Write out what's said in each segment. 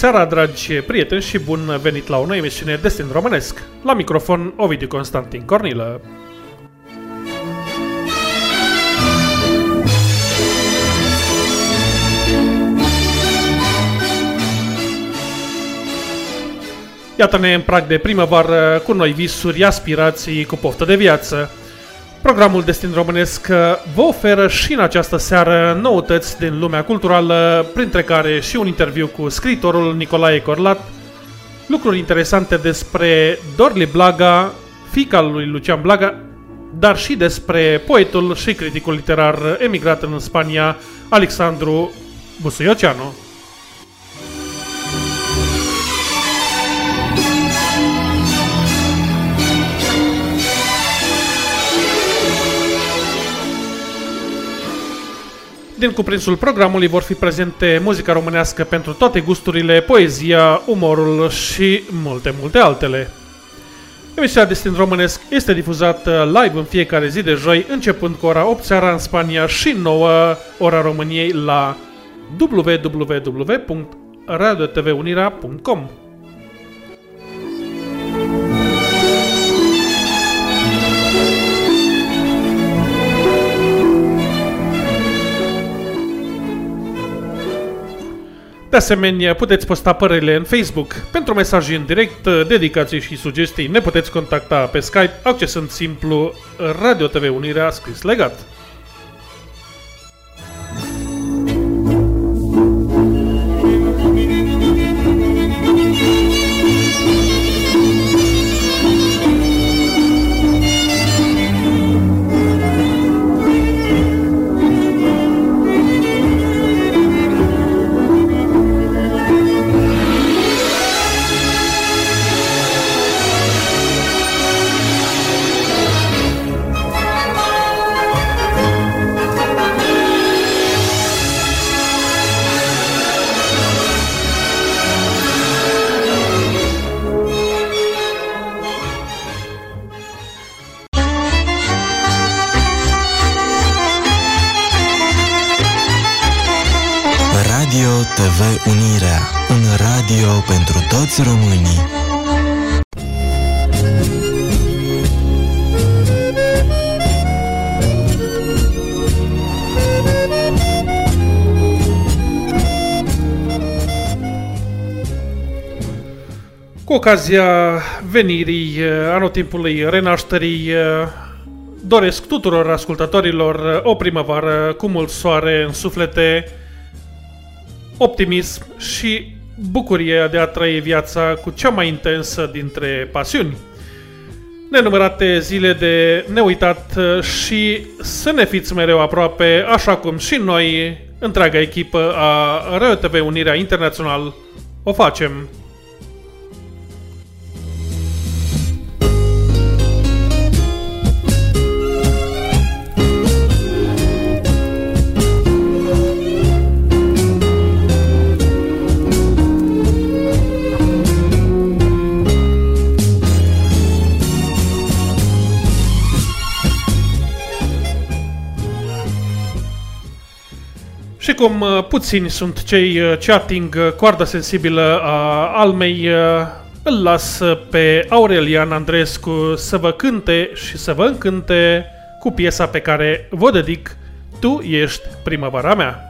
seara, dragi prieteni, și bun venit la o nouă emisiune Destin Românesc. La microfon, Ovidiu Constantin Cornilă. Iată-ne în prag de primăvară cu noi visuri, aspirații, cu poftă de viață. Programul Destin Românesc vă oferă și în această seară noutăți din lumea culturală, printre care și un interviu cu scriitorul Nicolae Corlat, lucruri interesante despre Dorli Blaga, fica lui Lucian Blaga, dar și despre poetul și criticul literar emigrat în Spania, Alexandru Busuioceanu. Din cuprinsul programului vor fi prezente muzica românească pentru toate gusturile, poezia, umorul și multe, multe altele. Emisiunea Destin Românesc este difuzată live în fiecare zi de joi, începând cu ora 8 seara în Spania și 9 ora României la www.radiotvunirea.com. De asemenea, puteți posta părerile în Facebook. Pentru mesaje în direct, dedicații și sugestii ne puteți contacta pe Skype accesând simplu Radio TV Unirea scris legat. Radio pentru toți românii. Cu ocazia venirii anotimpului renașterii, doresc tuturor ascultătorilor o primăvară cu mult soare în suflete, optimism și bucurie de a trăi viața cu cea mai intensă dintre pasiuni. Nenumărate zile de neuitat și să ne fiți mereu aproape, așa cum și noi, întreaga echipă a RTV Unirea Internațional, o facem. Cum uh, puțini sunt cei uh, ce ating uh, coarda sensibilă a almei, îl las pe Aurelian Andrescu să vă cânte și să vă încânte cu piesa pe care vă dedic Tu ești primăvara mea.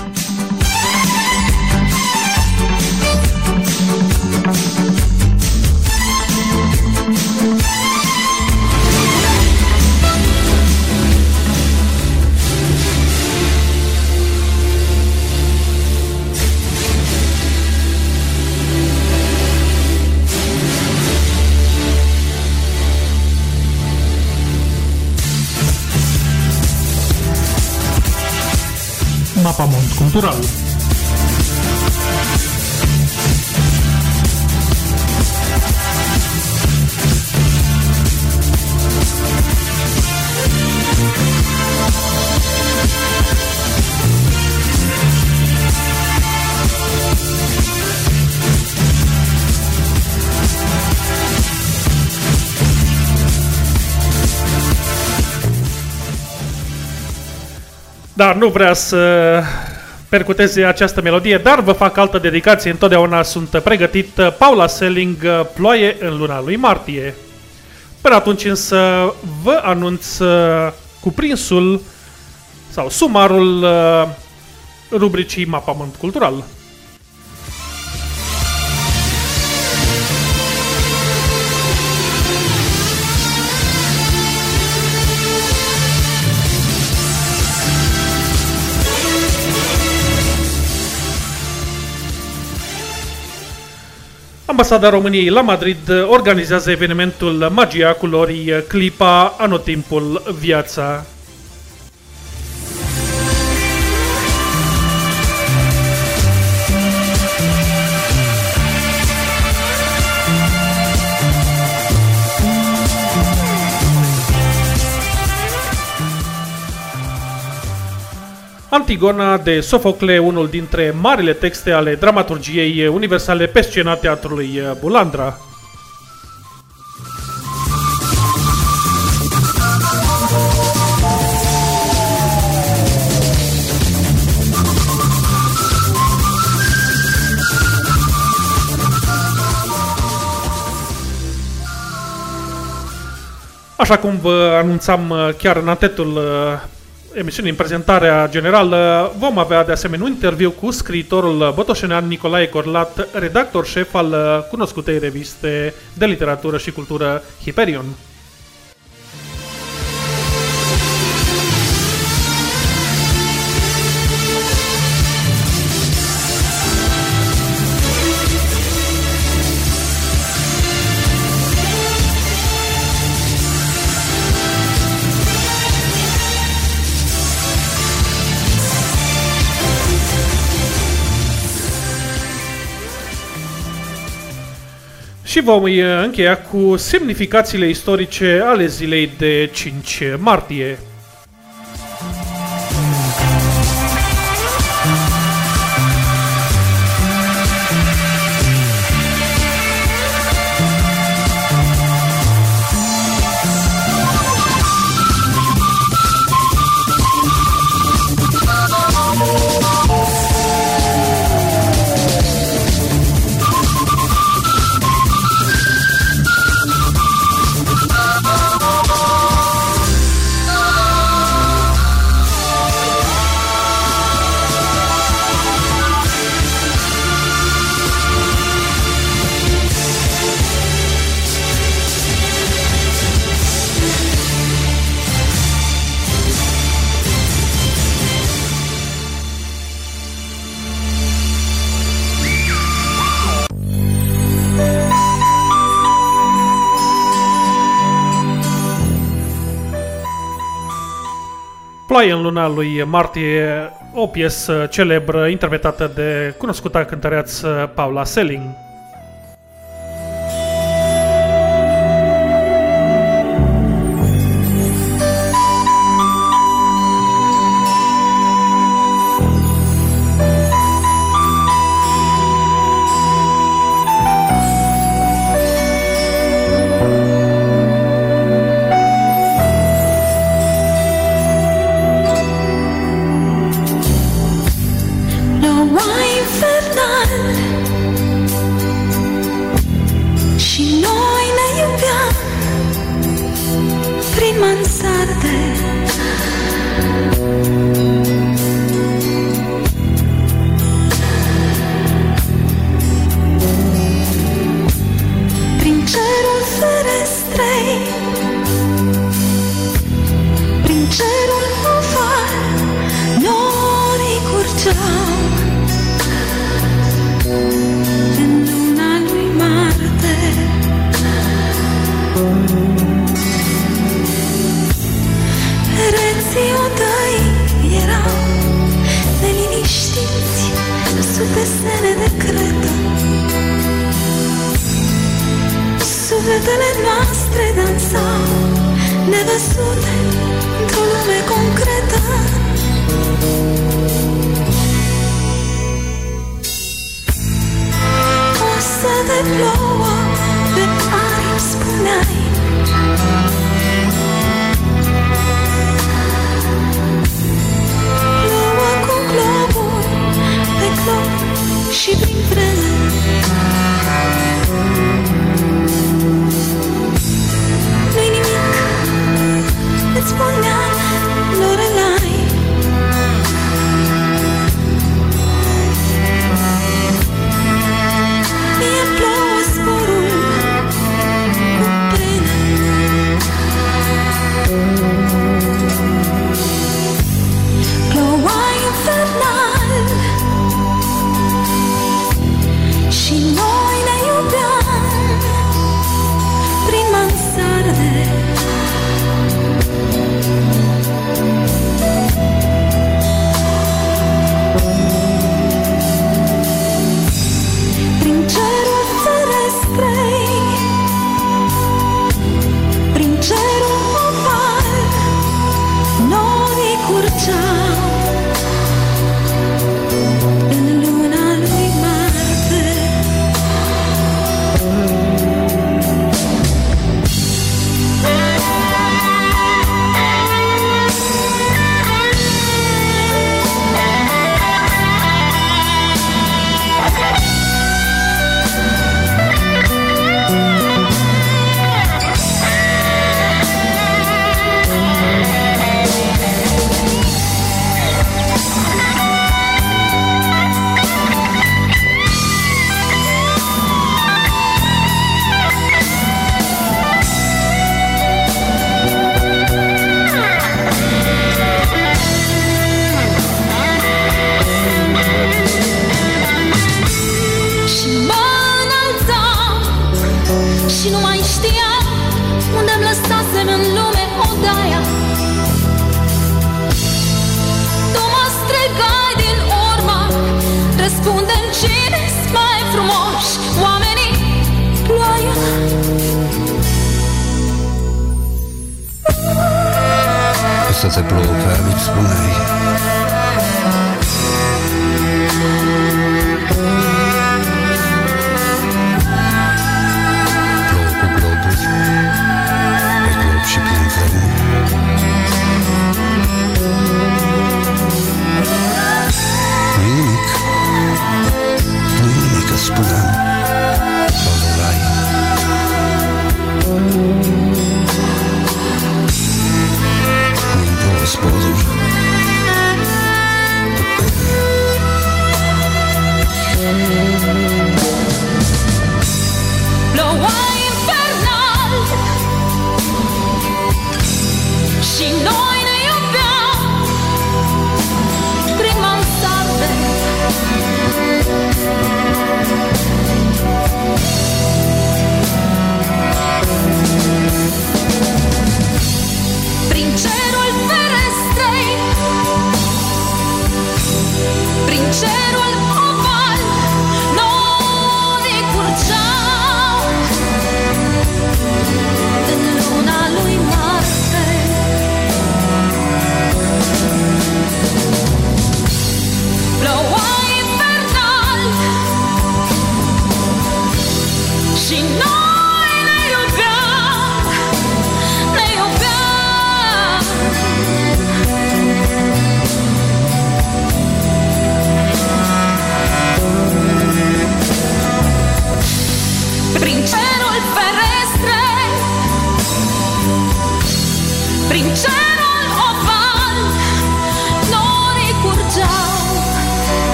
Cultural. Dar nu vrea să percuteze această melodie, dar vă fac altă dedicație, întotdeauna sunt pregătit Paula Selling, Ploaie în luna lui martie. Până atunci însă vă anunț cuprinsul sau sumarul rubricii Mapament Cultural. Ambasada României la Madrid organizează evenimentul Magia Culorii Clipa Anotimpul Viața. Antigona de Sofocle, unul dintre marile texte ale dramaturgiei universale pe scena teatrului Bulandra. Așa cum vă anunțam chiar în antetul emisiunii, în prezentarea generală, vom avea de asemenea un interviu cu scriitorul botoșenean Nicolae Corlat, redactor șef al cunoscutei reviste de literatură și cultură Hyperion. Și vom încheia cu semnificațiile istorice ale zilei de 5 martie. Ploaie în luna lui martie, o piesă celebră interpretată de cunoscuta cântăreață Paula Selling.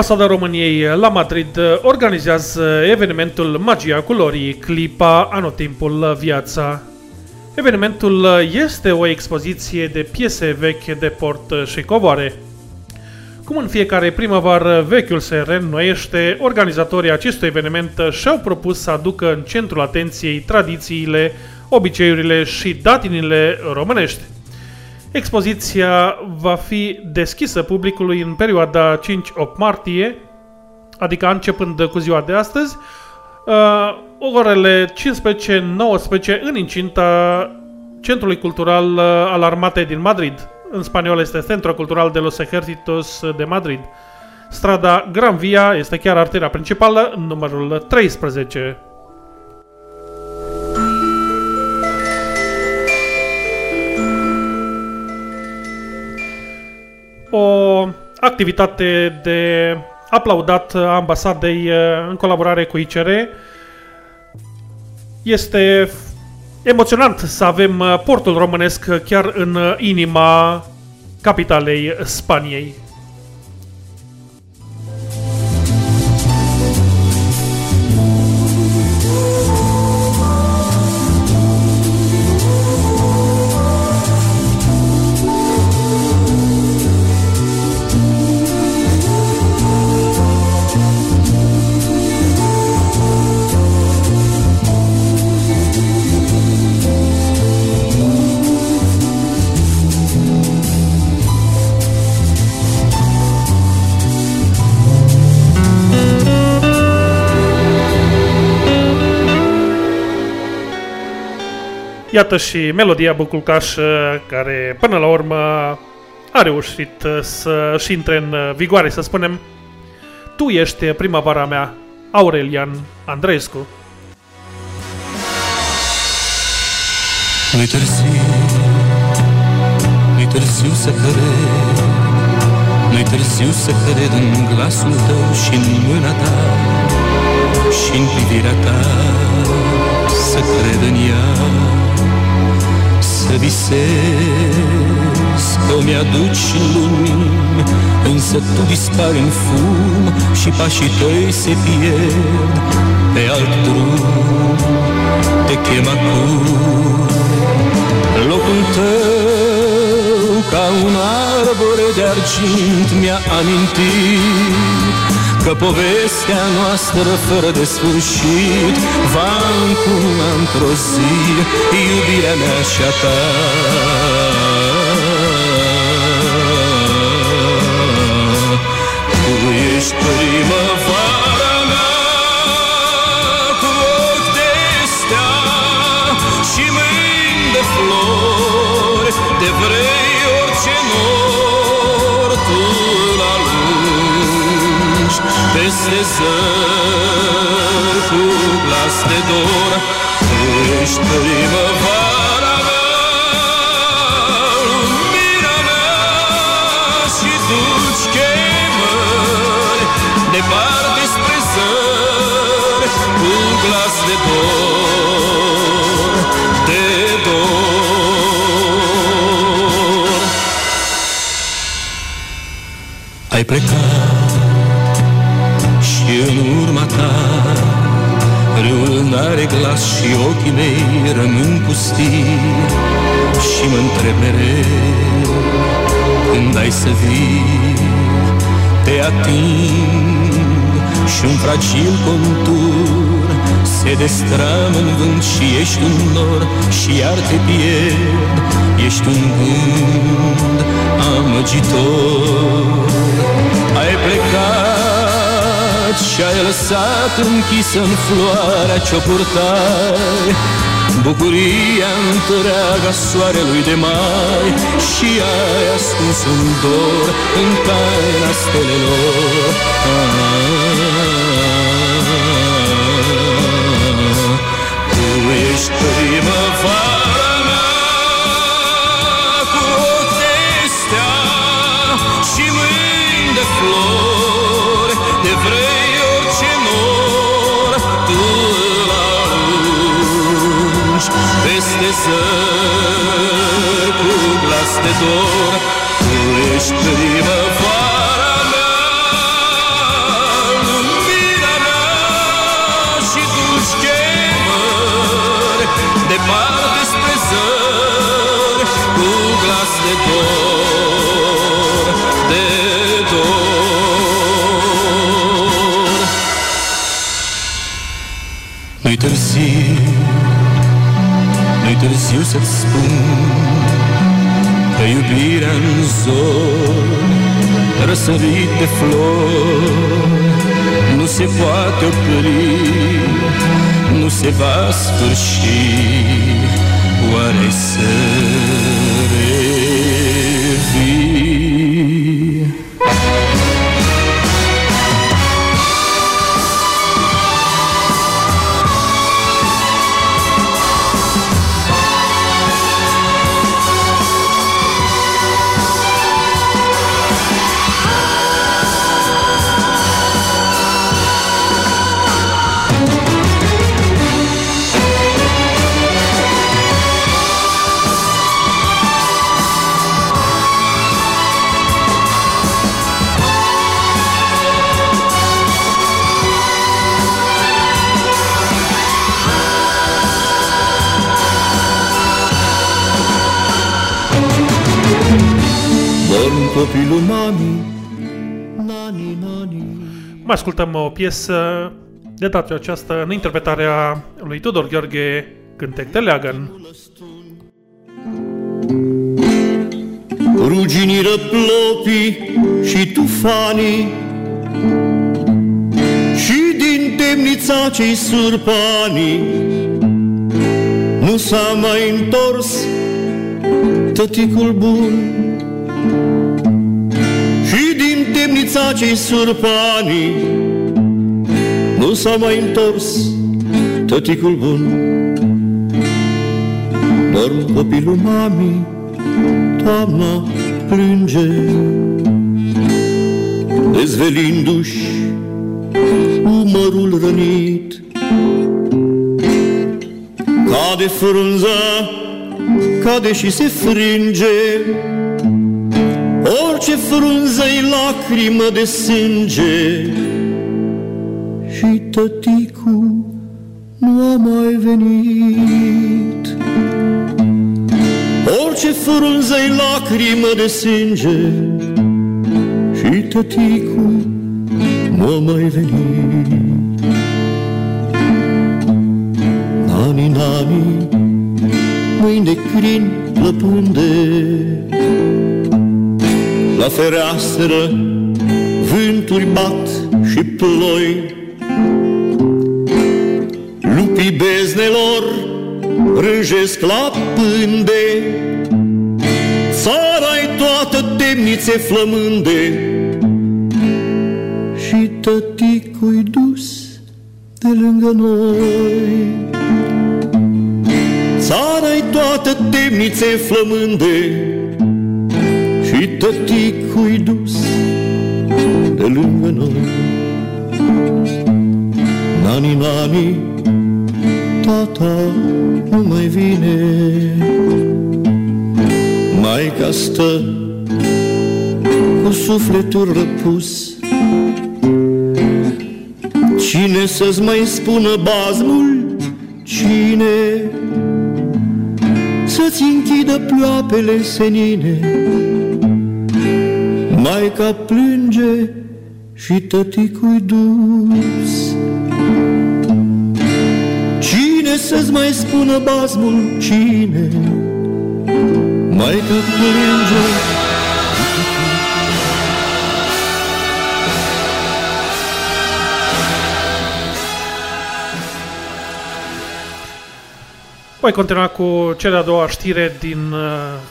Ambasada României la Madrid organizează evenimentul Magia Culorii, clipa anotimpul viața. Evenimentul este o expoziție de piese vechi de port și covoare. Cum în fiecare primăvară vechiul se reînnoiește, organizatorii acestui eveniment și-au propus să aducă în centrul atenției tradițiile, obiceiurile și datinile românești. Expoziția va fi deschisă publicului în perioada 5-8 martie, adică începând cu ziua de astăzi, uh, orele 15-19 în incinta Centrului Cultural uh, al Armatei din Madrid. În spaniol este Centro Cultural de los Ejércitos de Madrid. Strada Gran Via este chiar arteria principală, numărul 13. O activitate de aplaudat a ambasadei uh, în colaborare cu ICR. Este emoționant să avem uh, portul românesc chiar în uh, inima capitalei Spaniei. Iată și melodia Buculcaș care până la urmă a reușit să-și intre în vigoare, să spunem. Tu ești primăvara mea, Aurelian Andreescu. Nu-i târziu, nu-i târziu să cred, nu-i târziu să cred în glasul tău și în mâna ta și în privirea ta, să cred în ea să visez Că mi-aduci lumini Însă tu dispari în fum Și pașii tăi se pierd. Pe alt drum Te chem acum. Locul tău Ca un arbore de argint Mi-a amintit Că povestea noastră fără de sfârșit Va încuna într-o zi Iubirea mea și a ta. Tu ești primăvara peste zări cu glas de dor. Ești primăvara mea, lumina mea Și duci chemări. Departe spre zări Cu glas de dor, de dor. Ai plecat în urma ta. Râul n-are glas și ochii mei rămân pustii Și mă întreb mereu când ai să vii? Te ating și un fragil contur Se destramă în vânt și ești un nor și iar te pierd. Ești un gând amăgitor. Ai plecat plecat și ai lăsat închisă în floarea ce-o purtai. Bucuria întreaga soarelui de mai Și ai ascuns un dor în taina stelelor. Tu ești primăvara mea cu o de și mâini de flori vrei orice nor Tu îl arunci Peste zări Cu glas de dor. Tu ești primăvara mea Lumina mea Și duci chemări. Departe spre zări Cu glas de dor târziu. Nu-i târziu să-ți spun Că iubirea în zori Răsărit de flori Nu se poate opri Nu se va sfârși. Oare să Mai ascultăm o piesă de data aceasta în interpretarea lui Tudor Gheorghe, Cântec de Leagăn. Ruginiră plopii și tufanii Și din temnița cei surpanii Nu s-a mai întors tăticul bun din temnița cei surpanii. Nu s-a mai întors tăticul bun. Dorm copilul mamii toamna plânge. Dezvelindu-și umărul rănit. Cade frunza, cade și se frânge Orice frunză-i lacrimă de sânge Și tăticul nu a mai venit. Orice frunză-i lacrimă de sânge Și tăticul nu a mai venit. Nani, nani, mâini de crin plăpânde La fereastră vânturi bat și ploi. Lupii beznelor râjesc la pânde. Țara-i toată temnițe flămânde. Și tăticul dus de lângă noi. Țara-i toată temnițe flămânde Și tăticul dus de lângă noi Nani, nani, tata nu mai vine Maica stă cu sufletul răpus Cine să-ți mai spună bazmul? Cine să-ți închidă ploapele senine? Maica plânge și tăticul dus Cine să-ți mai spună bazmul? Cine? Maica plânge Voi continua cu cea de-a doua știre din uh,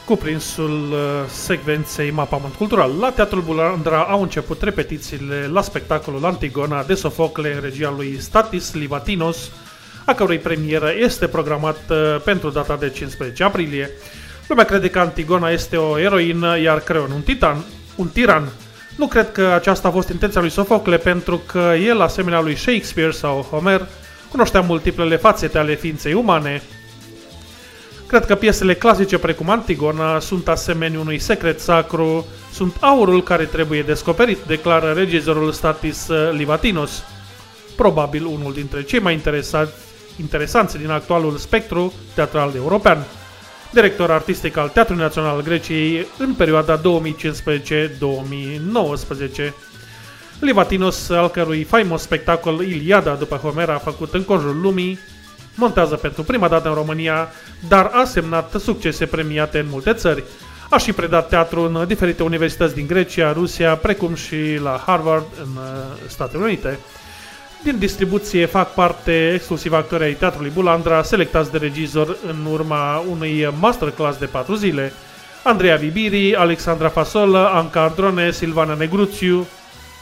cuprinsul uh, secvenței Mapament Cultural. La Teatrul Bulandra au început repetițiile la spectacolul Antigona de Sofocle în regia lui Statis Livatinos, a cărui premieră este programat uh, pentru data de 15 aprilie. Lumea crede că Antigona este o eroină, iar Creon un titan, un tiran. Nu cred că aceasta a fost intenția lui Sofocle, pentru că el, asemenea lui Shakespeare sau Homer, cunoștea multiplele fațete ale ființei umane. Cred că piesele clasice precum Antigona sunt asemenea unui secret sacru, sunt aurul care trebuie descoperit, declară regizorul Statis Livatinos. Probabil unul dintre cei mai interesați, interesanți din actualul spectru teatral european director artistic al Teatrului Național al Greciei în perioada 2015-2019. Livatinos, al cărui faimos spectacol Iliada după Homer a făcut în conjurul lumii, montează pentru prima dată în România, dar a semnat succese premiate în multe țări. A și predat teatru în diferite universități din Grecia, Rusia, precum și la Harvard în uh, Statele Unite. Din distribuție fac parte exclusiv actorii ai Teatrului Bulandra, selectați de regizor în urma unui masterclass de 4 zile. Andreea Vibiri, Alexandra Fasolă, Anca Ardrone, Silvana Negruțiu,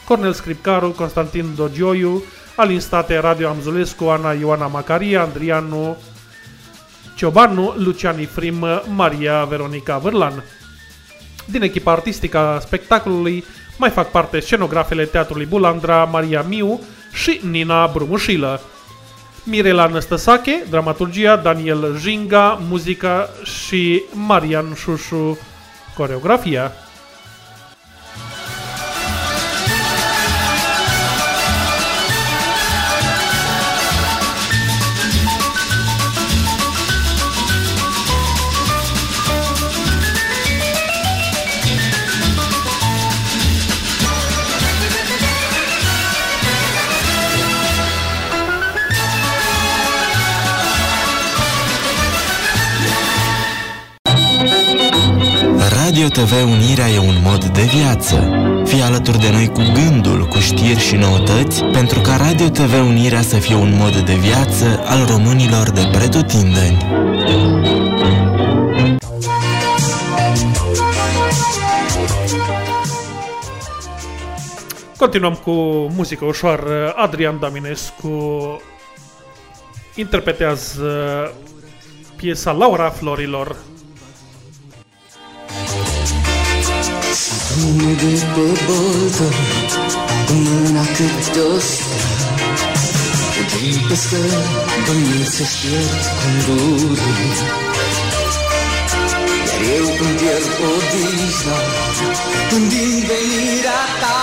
Cornel Scripcaru, Constantin Dogioiu, Alin State, Radio Amzulescu, Ana Ioana Macaria, Andrianu Ciobanu, Luciani Frim, Maria Veronica Vârlan. Din echipa artistică a spectacolului mai fac parte scenografele Teatrului Bulandra, Maria Miu, și Nina Brumușilă. Mirela Năstăsache, dramaturgia, Daniel Jinga, muzica și Marian Șușu, coreografia. Radio TV Unirea e un mod de viață. Fii alături de noi cu gândul, cu știri și noutăți, pentru ca Radio TV Unirea să fie un mod de viață al românilor de pretutindeni. Continuăm cu muzică ușoară. Adrian Daminescu interpretează piesa Laura Florilor o Din pe scări Bănuți pierd condurii Iar eu îmi pierd odihna Când din venirea ta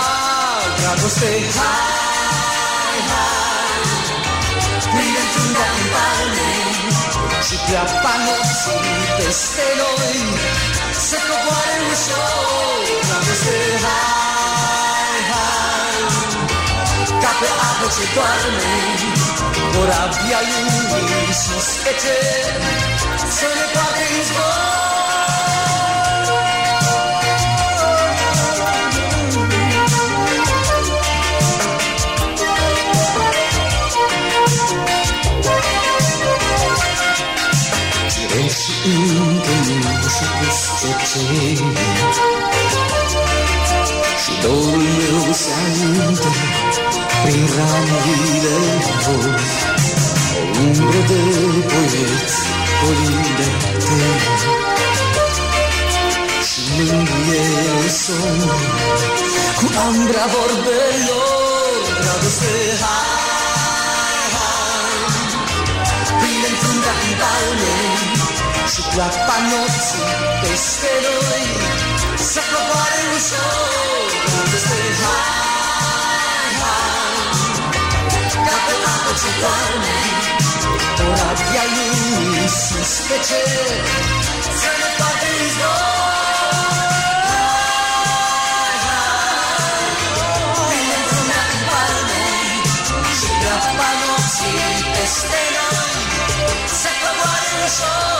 Dragoste, hai, hai Prinde într-un în palme Și pleacă nopții peste noi Se coboare ușor Dragoste, hai, hai Ca pe apă ce doarme Corabia lumii sus pe cer Să ne poate în zbor Și încă nu și pus ce Și dorul meu se aluntă Prin ramurile voi O umbră de poet Colinde tăi Și mângâie somn Cu ambra vorbelor Dragoste, hai, hai Bine într-un în palme Și pleacă nopții peste noi Să coboare ușor Dragoste, hai, hai Ca pe apă ce doarme Corabia lumii sus pe cer Să ne poate în zbor Bine într-un în palme Și pleacă nopții peste noi Să coboare ușor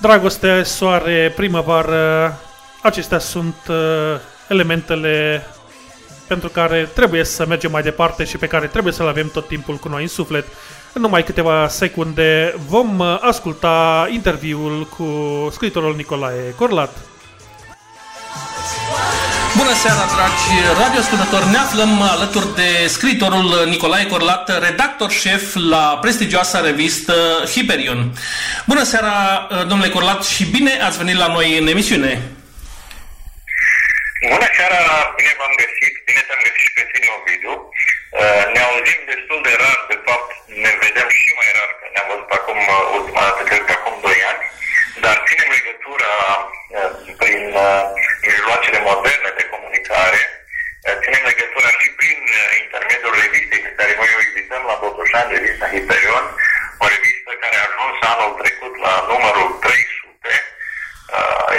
Dragoste, soare, primăvară, acestea sunt uh, elementele pentru care trebuie să mergem mai departe și pe care trebuie să le avem tot timpul cu noi în suflet. În numai câteva secunde vom uh, asculta interviul cu scriitorul Nicolae Corlat. Doarme Bună seara, dragi radioascultători! Ne aflăm alături de scritorul Nicolae Corlat, redactor șef la prestigioasa revistă Hyperion. Bună seara, domnule Corlat, și bine ați venit la noi în emisiune! Bună seara, bine v-am găsit, bine te-am găsit și pe tine, Ovidiu. Ne auzim destul de rar, de fapt ne vedem și mai rar, că ne-am văzut acum ultima dată, cred că acum 2 ani, dar ținem legătura prin mijloacele moderne de comunicare, ținem legătura și prin intermediul revistei pe care noi o edităm la Botoșani, revista Hyperion, o revistă care a ajuns anul trecut la numărul 300,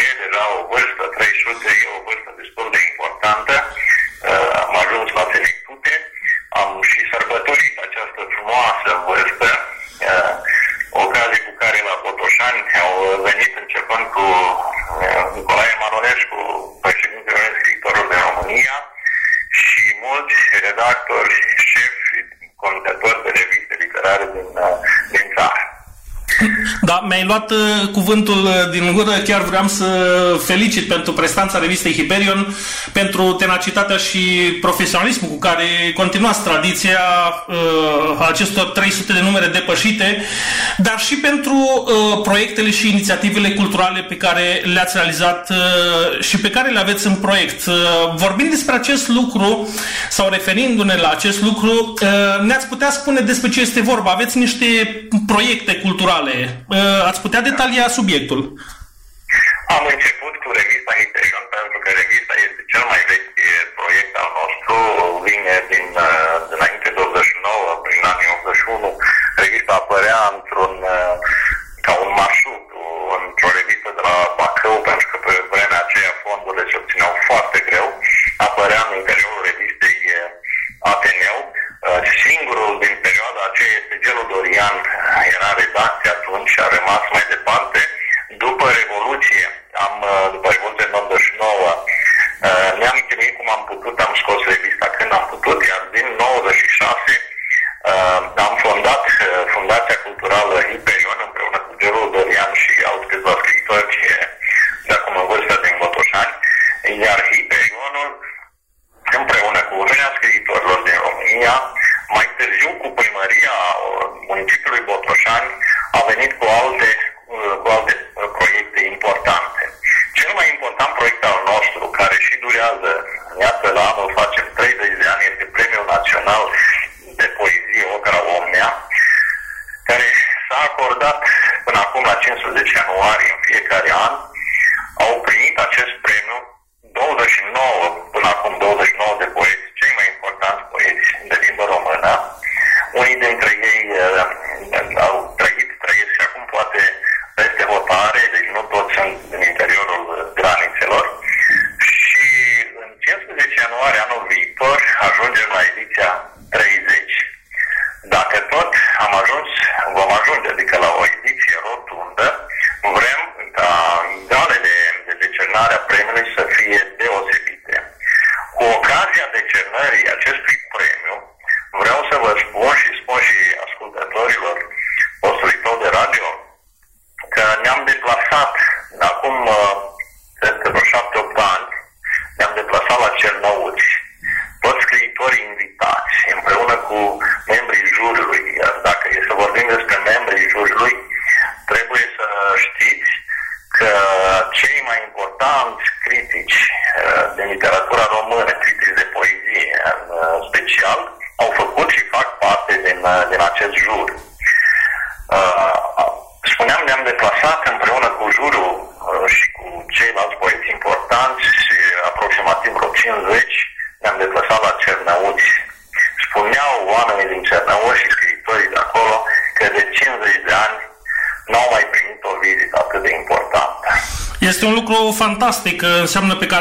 e deja o vârstă, 300 e o vârstă destul de importantă, am ajuns la selectute, am și sărbătorit această frumoasă vârstă, ocazie cu care la Botoșani au venit începând cu Nicolae Manonescu, președintele scriitorul de România, și mulți redactori, șefi, conducători de reviste literare din, din țară. Da, mi-ai luat uh, cuvântul uh, din gură, chiar vreau să felicit pentru prestanța revistei Hyperion, pentru tenacitatea și profesionalismul cu care continuați tradiția uh, acestor 300 de numere depășite, dar și pentru uh, proiectele și inițiativele culturale pe care le-ați realizat uh, și pe care le aveți în proiect. Uh, vorbind despre acest lucru sau referindu-ne la acest lucru, uh, ne-ați putea spune despre ce este vorba. Aveți niște proiecte culturale culturale. Ați putea detalia subiectul? Am început cu revista Hyperion pentru că revista este cel mai vechi proiect al nostru, vine din dinainte de 89, prin anii 81. Revista apărea într-un ca un marșut, într-o revistă de la Bacău, pentru că pe vremea aceea fondurile se obțineau foarte greu. Apărea în interiorul revistei Ateneu, singurul din perioada aceea este Gelu Dorian, era redacție atunci și a rămas mai departe. După Revoluție, am, după Revoluție 99, ne-am chinuit cum am putut, am scos revista când am putut, iar din 96 am fondat Fundația Culturală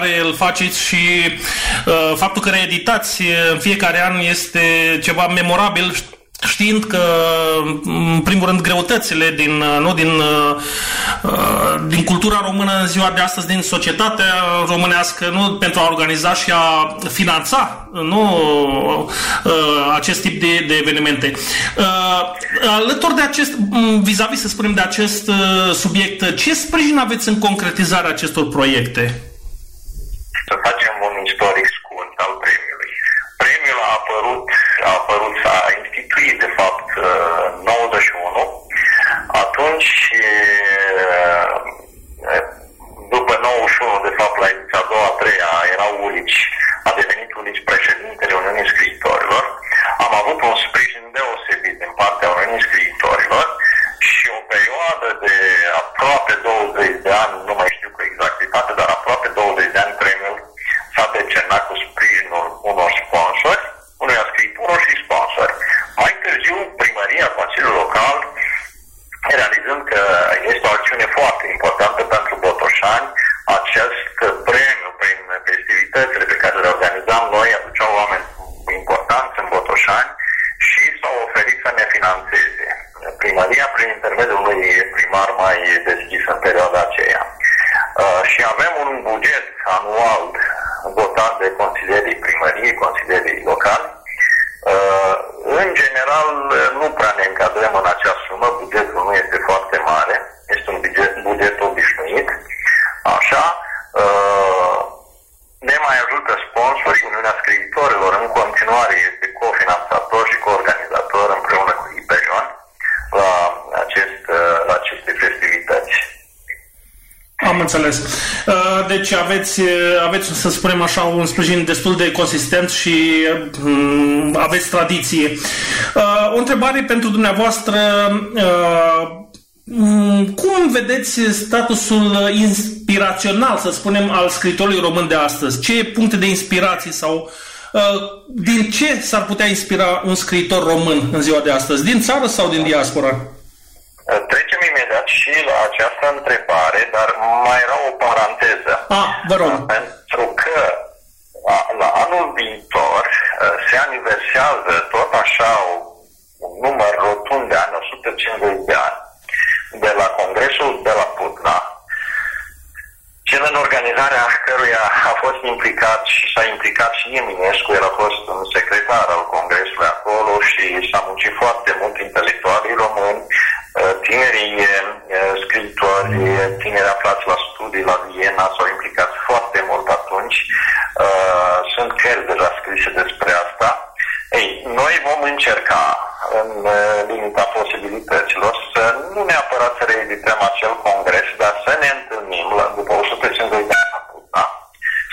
care îl faceți și uh, faptul că reeditați în fiecare an este ceva memorabil știind că, în primul rând, greutățile din, nu, din, din cultura română în ziua de astăzi, din societatea românească, nu, pentru a organiza și a finanța nu, acest tip de, de evenimente. Alături de acest, vis-a-vis, să spunem, de acest subiect, ce sprijin aveți în concretizarea acestor proiecte? Înțeles. Uh, Deci aveți, uh, aveți, să spunem așa, un sprijin destul de consistent și um, aveți tradiție. Uh, O întrebare pentru dumneavoastră. uh, mm, Cum vedeți statusul inspirațional, să spunem, al scriitorului român de astăzi? Ce puncte de inspirație sau uh, din ce s-ar putea inspira un scriitor român în ziua de astăzi? Din țară sau din diaspora? Trecem imediat și la această întrebare, dar mai era o paranteză. Ah, vă rog. Pentru că a- la anul viitor uh, se aniversează tot așa o- un număr rotund de ani, 150 de ani, de la Congresul de la Putna, cel în organizarea căruia a fost implicat și s-a implicat și Eminescu, el a fost un secretar al Congresului acolo și s-a muncit foarte mult intelectualii români, uh, tinerii uh, scriitori, tineri aflați la studii la Viena s-au implicat foarte mult atunci. Uh, Sunt cărți deja scrise despre asta. Ei, noi vom încerca în uh, limita posibilităților să nu neapărat să reedităm acel congres, dar să ne întâlnim la, după 150 de ani la Putna.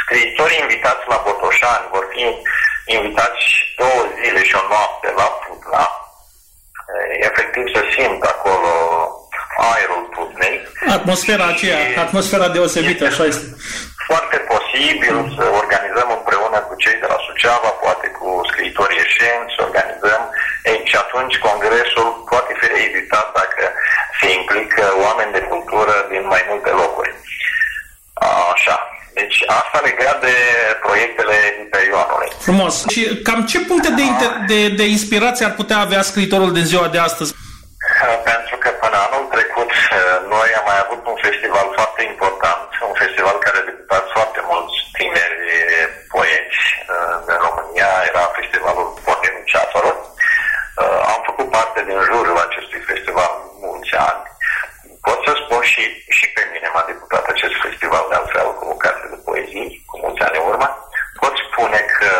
Scriitorii invitați la Botoșani vor fi invitați două zile și o noapte la Putna. Eh, Efectiv să simt acolo aerul Putnei. Atmosfera aceea, atmosfera deosebită, așa este. Foarte posibil să organizăm împreună cu cei de la Suceava, poate cu scriitorii ieșenți, să organizăm. Ei, și atunci congresul poate fi reeditat dacă se implică oameni de cultură din mai multe locuri. Așa. Deci asta legat de proiectele Imperionului. Frumos. Și cam ce puncte de, inter- de, de inspirație ar putea avea scriitorul din ziua de astăzi? Pentru că până anul trecut eh, noi am mai avut un festival foarte important, un festival care a debutat foarte mulți tineri eh, poeți eh, din România, era festivalul Pornim Ceafărul. Am făcut parte din jurul acestui festival mulți ani. Pot să spun și, și pe mine m-a debutat acest festival de altfel cu o carte de poezii, cu mulți ani în urmă. Pot spune că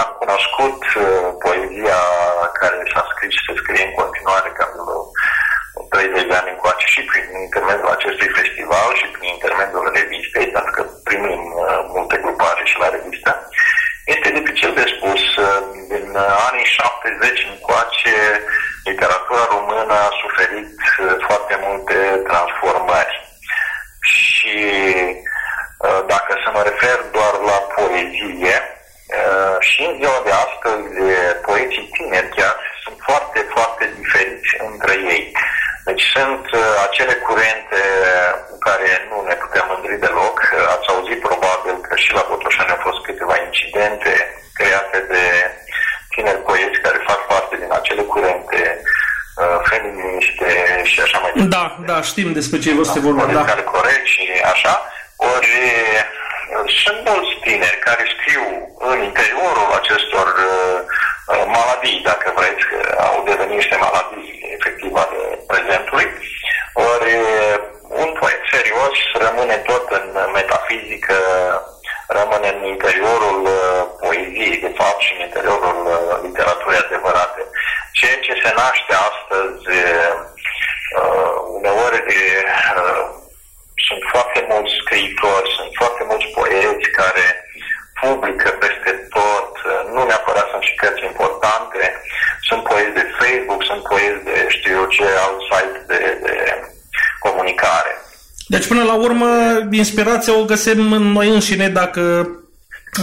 am cunoscut uh, poezia care s-a scris și se scrie în continuare ca vreo 30 de ani încoace și prin intermediul acestui festival și prin intermediul revistei, pentru că primim uh, multe grupare și la revistă. Este dificil de spus. uh, Din uh, anii 70 încoace, literatura română a suferit uh, foarte multe transformări. Și uh, dacă să mă refer doar la poezie, Uh, și în ziua de astăzi, uh, poeții tineri chiar sunt foarte, foarte diferiți între ei. Deci sunt uh, acele curente cu care nu ne putem mândri deloc. Uh, Ați auzit probabil că și la Botoșani au fost câteva incidente create de tineri poeți care fac parte din acele curente uh, feministe și așa mai departe Da, da, știm despre ce este vorba, da. care corect și așa. Ori eh, sunt mulți tineri care scriu în interiorul acestor uh, uh, maladii, dacă vreți, că au devenit niște maladii efectiv ale prezentului. Ori eh, un poet serios rămâne tot în metafizică, rămâne interiorul uh, poeziei, de fapt, și în interiorul uh, literaturii adevărate. Ceea ce se naște astăzi, uh, uneori de, uh, sunt foarte mulți scriitori, sunt foarte mulți poeți care publică peste tot, uh, nu neapărat sunt și cărți importante, sunt poeți de Facebook, sunt poeți de știu eu ce alt site de, de comunicare. Deci, până la urmă, inspirația o găsim în noi înșine dacă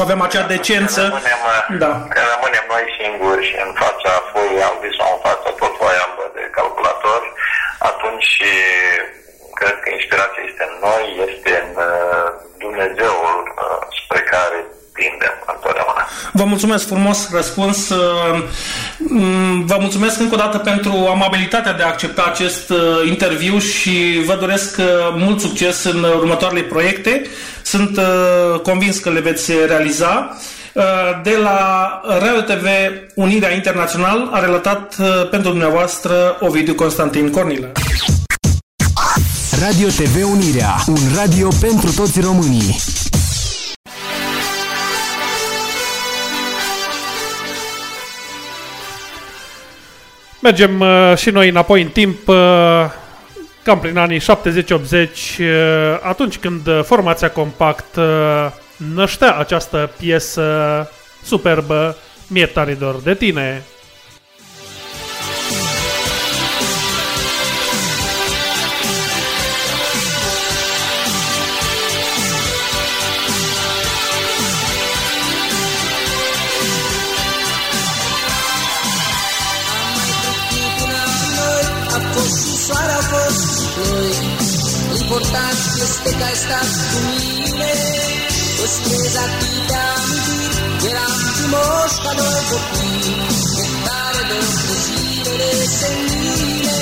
avem acea decență. Că rămânem, Da. că rămânem noi singuri și în fața foii albi sau în fața tot foaia albă de calculator, atunci cred că inspirația este în noi, este în uh, Dumnezeul uh, spre care tindem întotdeauna. Vă mulțumesc frumos răspuns. Uh, mm, Vă mulțumesc încă o dată pentru amabilitatea de a accepta acest uh, interviu și vă doresc uh, mult succes în următoarele proiecte. Sunt uh, convins că le veți realiza. Uh, De la Radio TV Unirea Internațional a relatat uh, pentru dumneavoastră Ovidiu Constantin Cornilă. Radio TV Unirea, un radio pentru toți românii. Mergem uh, și noi înapoi în timp, uh, cam prin anii 70-80, uh, atunci când uh, formația Compact uh, năștea această piesă superbă, Mie tare dor de tine. Important este că ai stat cu mine Păstrez atâtea amintiri Eram frumoși ca doi copii E tare de de zilele senile.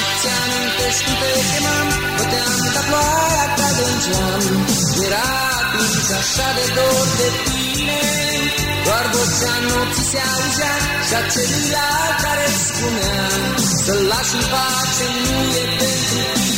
Îți amintești când te chemam Băteam ca ploaia ca de geam. Era atunci așa de dor de tine Doar vocea nopții se auzea Și a celuilalt care spunea Să-l lași în pace, nu e pentru tine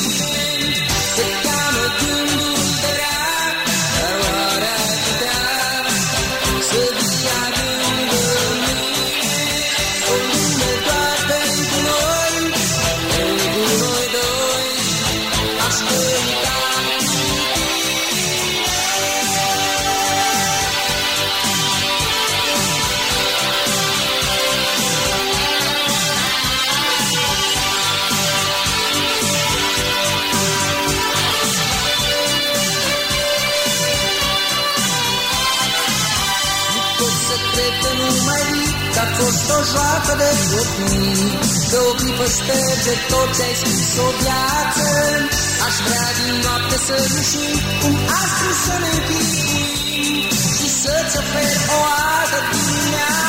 продължаваха да глупни, дълги пъстежа то чешки с обяца. Аз враги нотка се души, ум аз душа не пи, и сърца в оаза ти няма.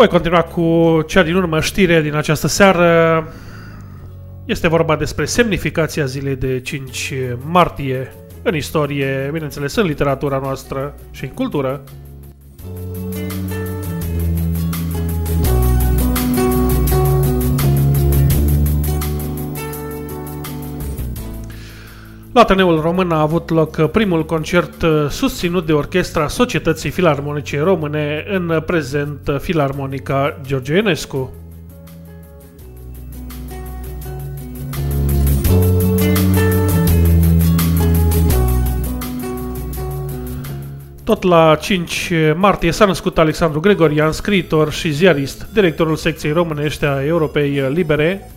Voi continua cu cea din urmă știre din această seară. Este vorba despre semnificația zilei de 5 martie în istorie, bineînțeles în literatura noastră și în cultură. La Ateneul Român a avut loc primul concert uh, susținut de Orchestra Societății Filarmonice Române, în prezent uh, Filarmonica George Enescu. Tot la 5 martie s-a născut Alexandru Gregorian, scriitor și ziarist, directorul secției românești a Europei Libere,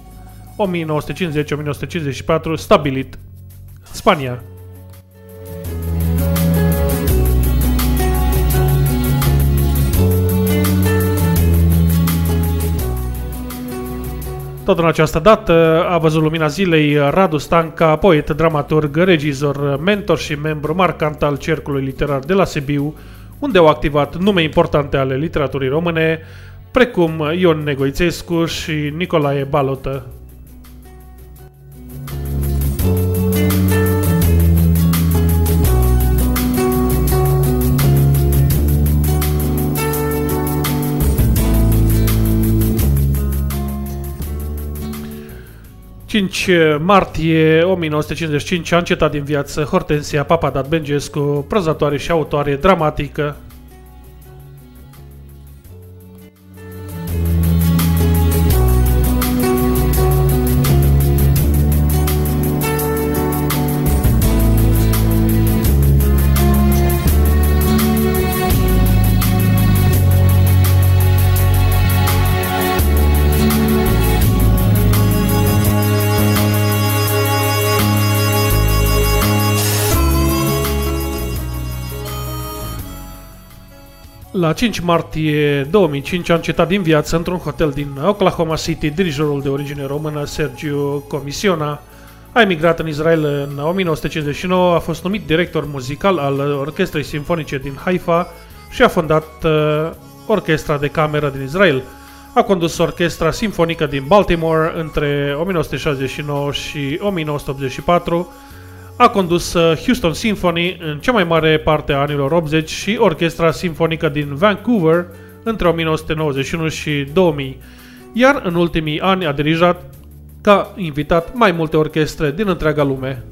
1950-1954, stabilit Spania. Tot în această dată a văzut lumina zilei Radu Stanca, poet, dramaturg, regizor, mentor și membru marcant al Cercului Literar de la Sibiu, unde au activat nume importante ale literaturii române, precum Ion Negoițescu și Nicolae Balotă. 5 martie 1955 a încetat din viață Hortensia Papadat Bengescu, prozatoare și autoare dramatică, 5 martie 2005 a încetat din viață într-un hotel din Oklahoma City dirijorul de origine română Sergio Comisiona. A emigrat în Israel în 1959, a fost numit director muzical al Orchestrei Simfonice din Haifa și a fondat uh, Orchestra de Cameră din Israel. A condus Orchestra Simfonică din Baltimore între 1969 și 1984 a condus uh, Houston Symphony în cea mai mare parte a anilor 80 și Orchestra Simfonică din Vancouver între 1991 și 2000, iar în ultimii ani a dirijat ca invitat mai multe orchestre din întreaga lume.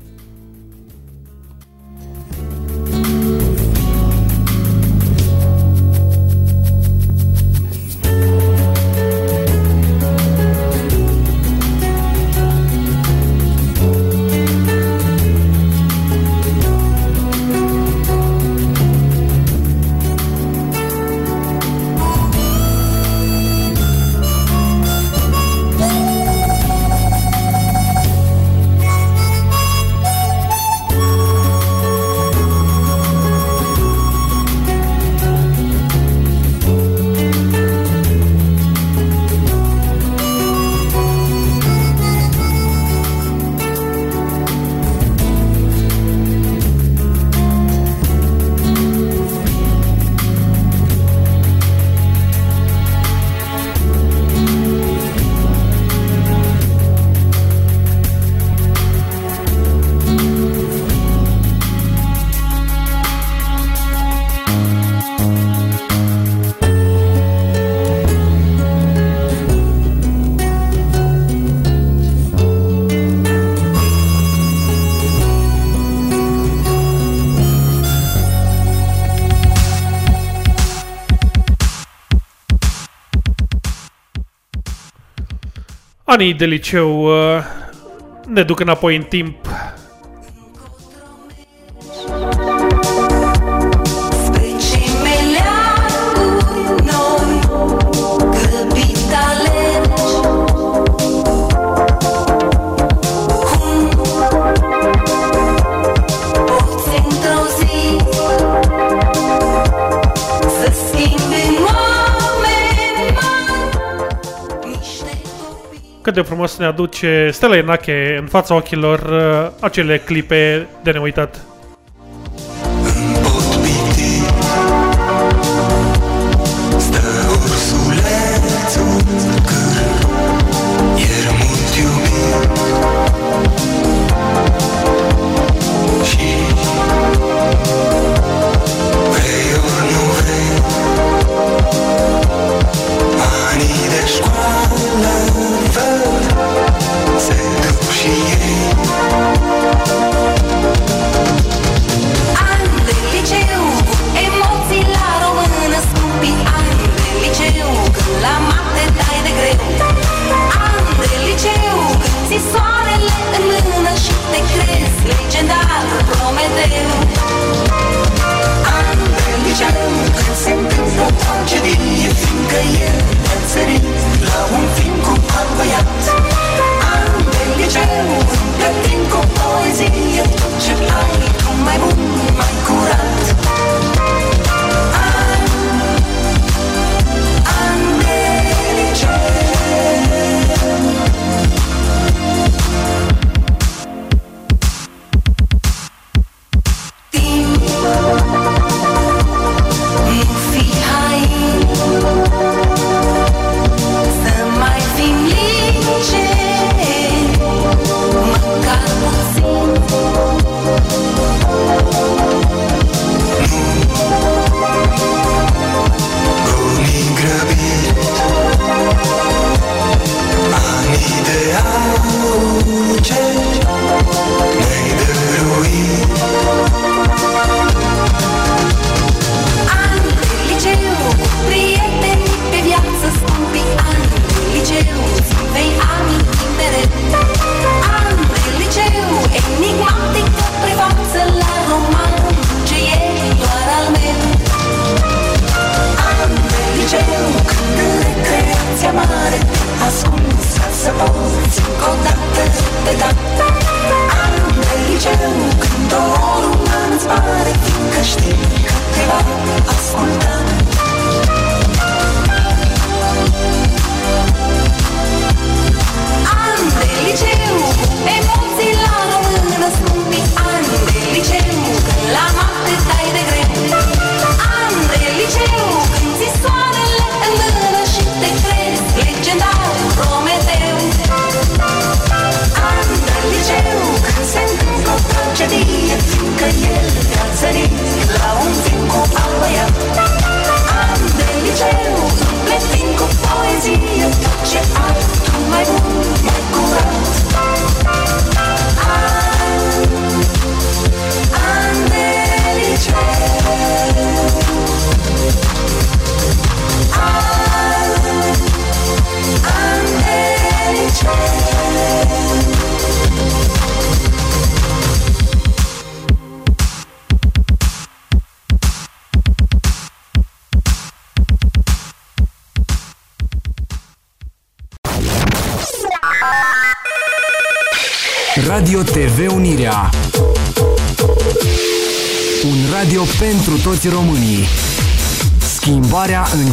Anii de liceu uh, ne duc înapoi în timp frumos ne aduce Stella Inache în fața ochilor uh, acele clipe de neuitat.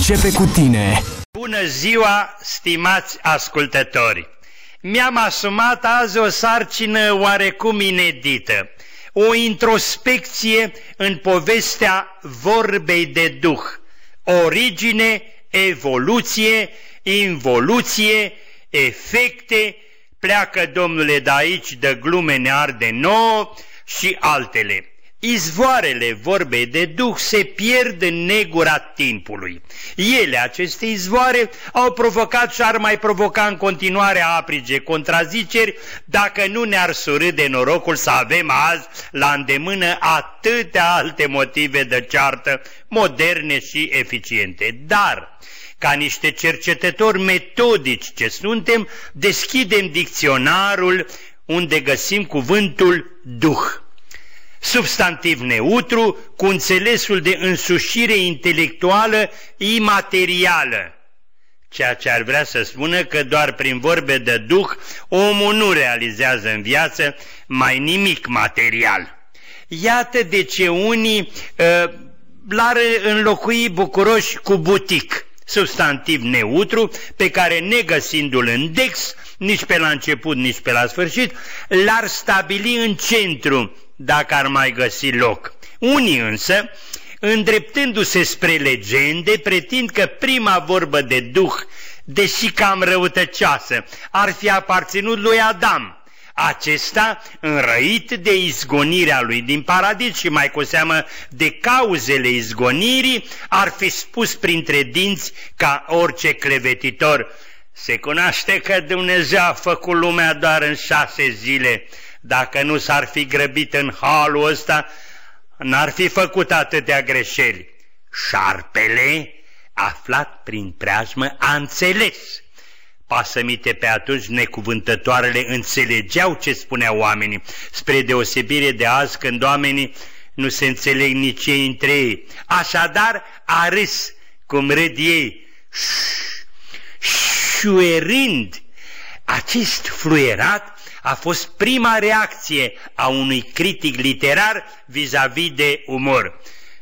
Începe cu tine. Bună ziua, stimați ascultători! Mi-am asumat azi o sarcină oarecum inedită, o introspecție în povestea vorbei de Duh, origine, evoluție, involuție, efecte, pleacă domnule de aici de glume ne arde nouă și altele. Izvoarele vorbei de Duh se pierd în negura timpului. Ele, aceste izvoare, au provocat și ar mai provoca în continuare aprige contraziceri dacă nu ne-ar surâde norocul să avem azi la îndemână atâtea alte motive de ceartă moderne și eficiente. Dar, ca niște cercetători metodici ce suntem, deschidem dicționarul unde găsim cuvântul Duh substantiv neutru cu înțelesul de însușire intelectuală imaterială, ceea ce ar vrea să spună că doar prin vorbe de duh omul nu realizează în viață mai nimic material. Iată de ce unii uh, l-ar înlocui bucuroși cu butic, substantiv neutru, pe care negăsindu-l în dex, nici pe la început, nici pe la sfârșit, l-ar stabili în centru, dacă ar mai găsi loc. Unii însă, îndreptându-se spre legende, pretind că prima vorbă de duh, deși cam răutăcioasă, ar fi aparținut lui Adam, acesta, înrăit de izgonirea lui din paradis și mai cu seamă de cauzele izgonirii, ar fi spus printre dinți ca orice clevetitor, se cunoaște că Dumnezeu a făcut lumea doar în șase zile dacă nu s-ar fi grăbit în halul ăsta, n-ar fi făcut atâtea greșeli. Șarpele, aflat prin preajmă, a înțeles. Pasămite pe atunci necuvântătoarele înțelegeau ce spuneau oamenii, spre deosebire de azi când oamenii nu se înțeleg nici ei între ei. Așadar a râs, cum râd ei, șuerind. Acest fluierat a fost prima reacție a unui critic literar vis-a-vis -vis de umor.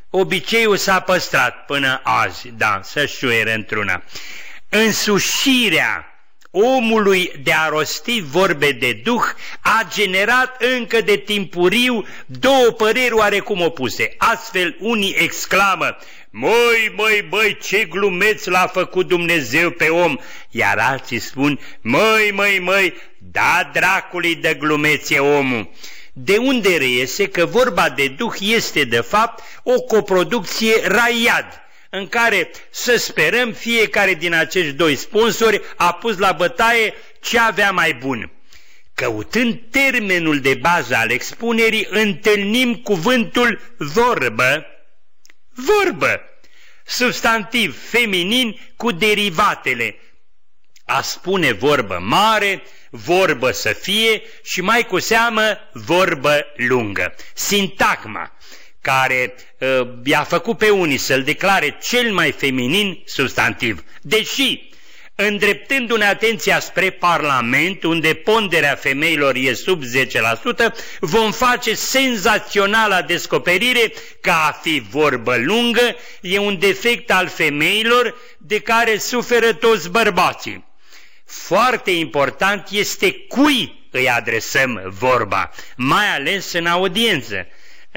Obiceiul s-a păstrat până azi, da, să șuieră într-una. Însușirea omului de a rosti vorbe de duh a generat încă de timpuriu două păreri oarecum opuse. Astfel, unii exclamă, Măi, măi, măi, ce glumeț l-a făcut Dumnezeu pe om! Iar alții spun, măi, măi, măi, da dracului de glumețe omul! De unde reiese că vorba de Duh este de fapt o coproducție raiad, în care să sperăm fiecare din acești doi sponsori a pus la bătaie ce avea mai bun. Căutând termenul de bază al expunerii, întâlnim cuvântul vorbă, vorbă, substantiv feminin cu derivatele, a spune vorbă mare, vorbă să fie și mai cu seamă vorbă lungă. Sintagma, care uh, i-a făcut pe unii să-l declare cel mai feminin substantiv. Deși, îndreptându-ne atenția spre Parlament, unde ponderea femeilor e sub 10%, vom face senzaționala descoperire că a fi vorbă lungă e un defect al femeilor de care suferă toți bărbații. Foarte important este cui îi adresăm vorba, mai ales în audiență.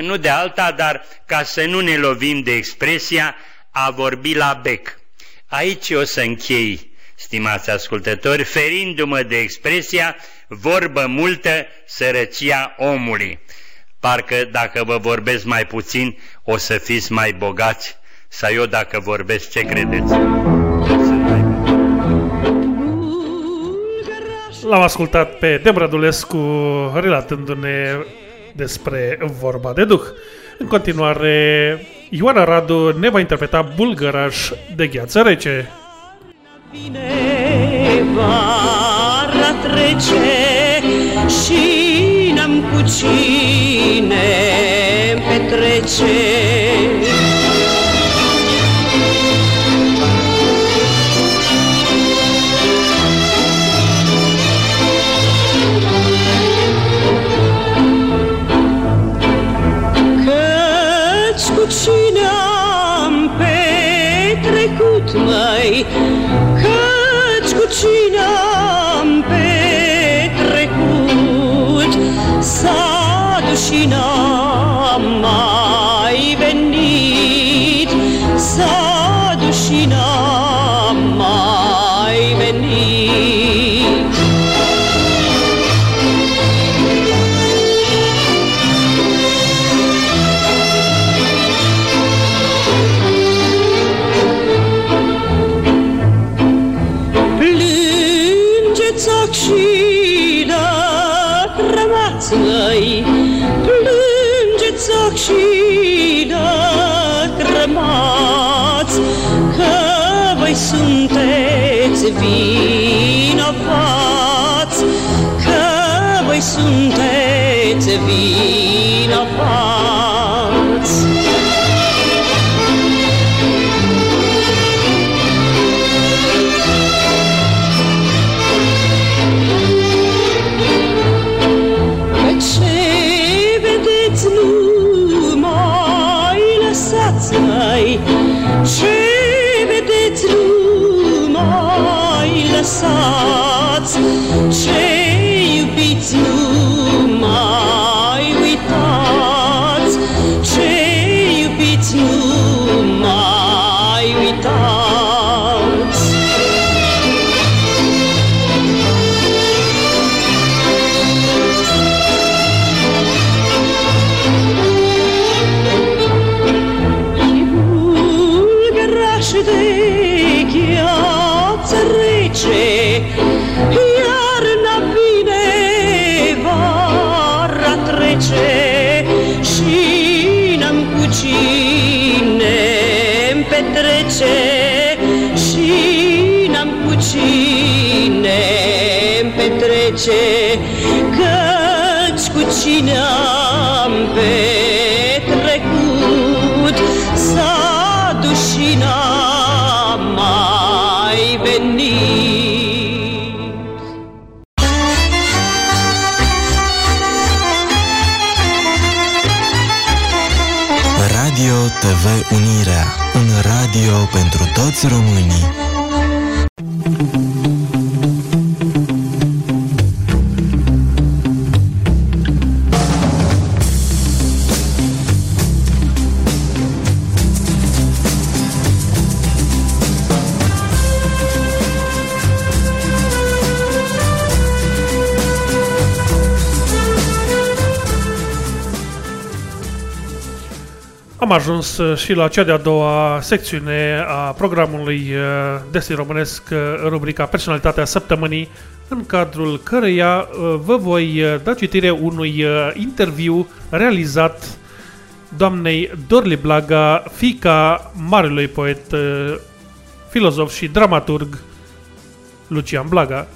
Nu de alta, dar ca să nu ne lovim de expresia a vorbi la bec. Aici o să închei, stimați ascultători, ferindu-mă de expresia vorbă multă, sărăcia omului. Parcă dacă vă vorbesc mai puțin, o să fiți mai bogați, sau eu dacă vorbesc, ce credeți? L-am ascultat pe Debradulescu relatându-ne despre vorba de duh. În continuare, Ioana Radu ne va interpreta Bulgăraș de gheață rece. Bine vara trece Radio pentru toți românii. și la cea de-a doua secțiune a programului uh, Destin Românesc, uh, rubrica Personalitatea Săptămânii, în cadrul căreia uh, vă voi da citire unui interviu realizat doamnei Dorli Blaga, fica marelui poet, filozof și dramaturg Lucian Blaga.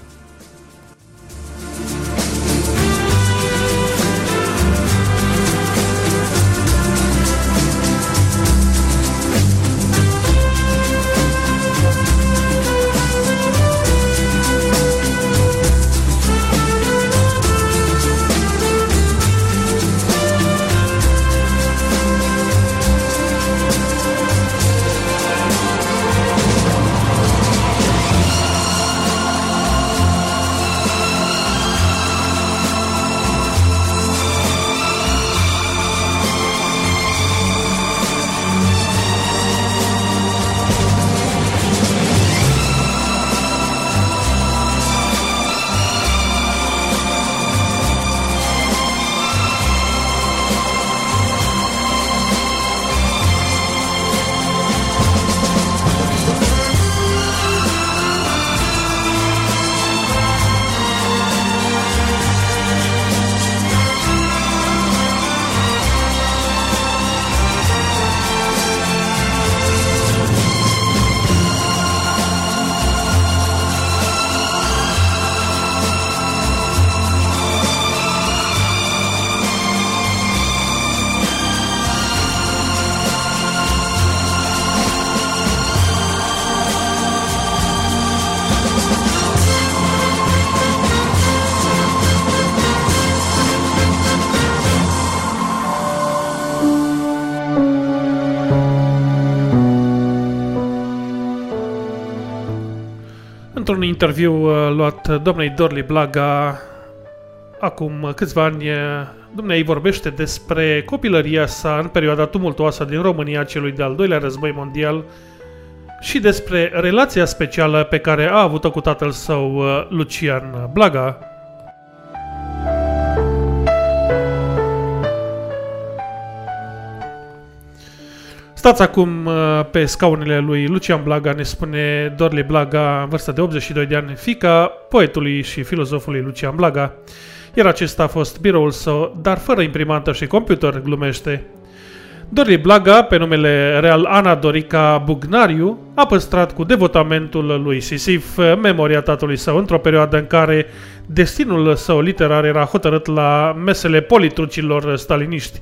Interviu uh, luat domnei Dorli Blaga acum câțiva ani, uh, dumnei vorbește despre copilăria sa în perioada tumultuoasă din România celui de-al doilea război mondial și despre relația specială pe care a avut-o cu tatăl său, uh, Lucian Blaga. Stați acum uh, pe scaunele lui Lucian Blaga, ne spune Dorle Blaga, în vârstă de 82 de ani, fica poetului și filozofului Lucian Blaga. Iar acesta a fost biroul său, dar fără imprimantă și computer, glumește. Dorle Blaga, pe numele real Ana Dorica Bugnariu, a păstrat cu devotamentul lui Sisif memoria tatălui său într-o perioadă în care destinul său literar era hotărât la mesele politrucilor staliniști.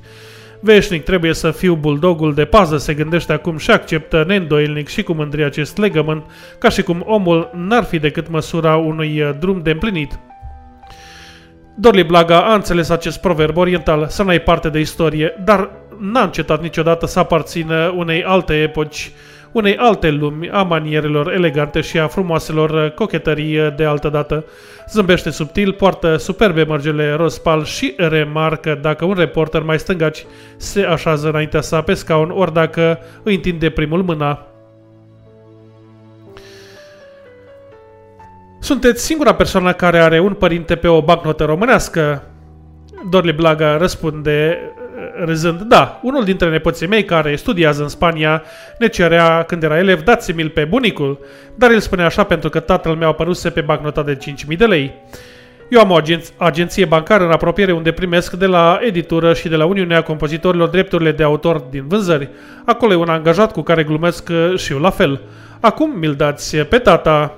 Veșnic trebuie să fiu buldogul de pază, se gândește acum și acceptă neîndoilnic și cu mândrie acest legământ, ca și cum omul n-ar fi decât măsura unui drum de împlinit. Dorli Blaga a înțeles acest proverb oriental, să n-ai parte de istorie, dar n-a încetat niciodată să aparțină unei alte epoci, unei alte lumi a manierelor elegante și a frumoaselor cochetării de altă dată. Zâmbește subtil, poartă superbe mărgele rospal și remarcă dacă un reporter mai stângaci se așează înaintea sa pe scaun, ori dacă îi întinde primul mâna. Sunteți singura persoană care are un părinte pe o bancnotă românească? Dorli Blaga răspunde râzând, da, unul dintre nepoții mei care studiază în Spania ne cerea când era elev, dați-mi-l pe bunicul, dar el spunea așa pentru că tatăl meu apăruse pe bancnota de 5.000 de lei. Eu am o agenț- agenție bancară în apropiere unde primesc de la editură și de la Uniunea Compozitorilor drepturile de autor din vânzări. Acolo e un angajat cu care glumesc uh, și eu la fel. Acum mi-l dați pe tata.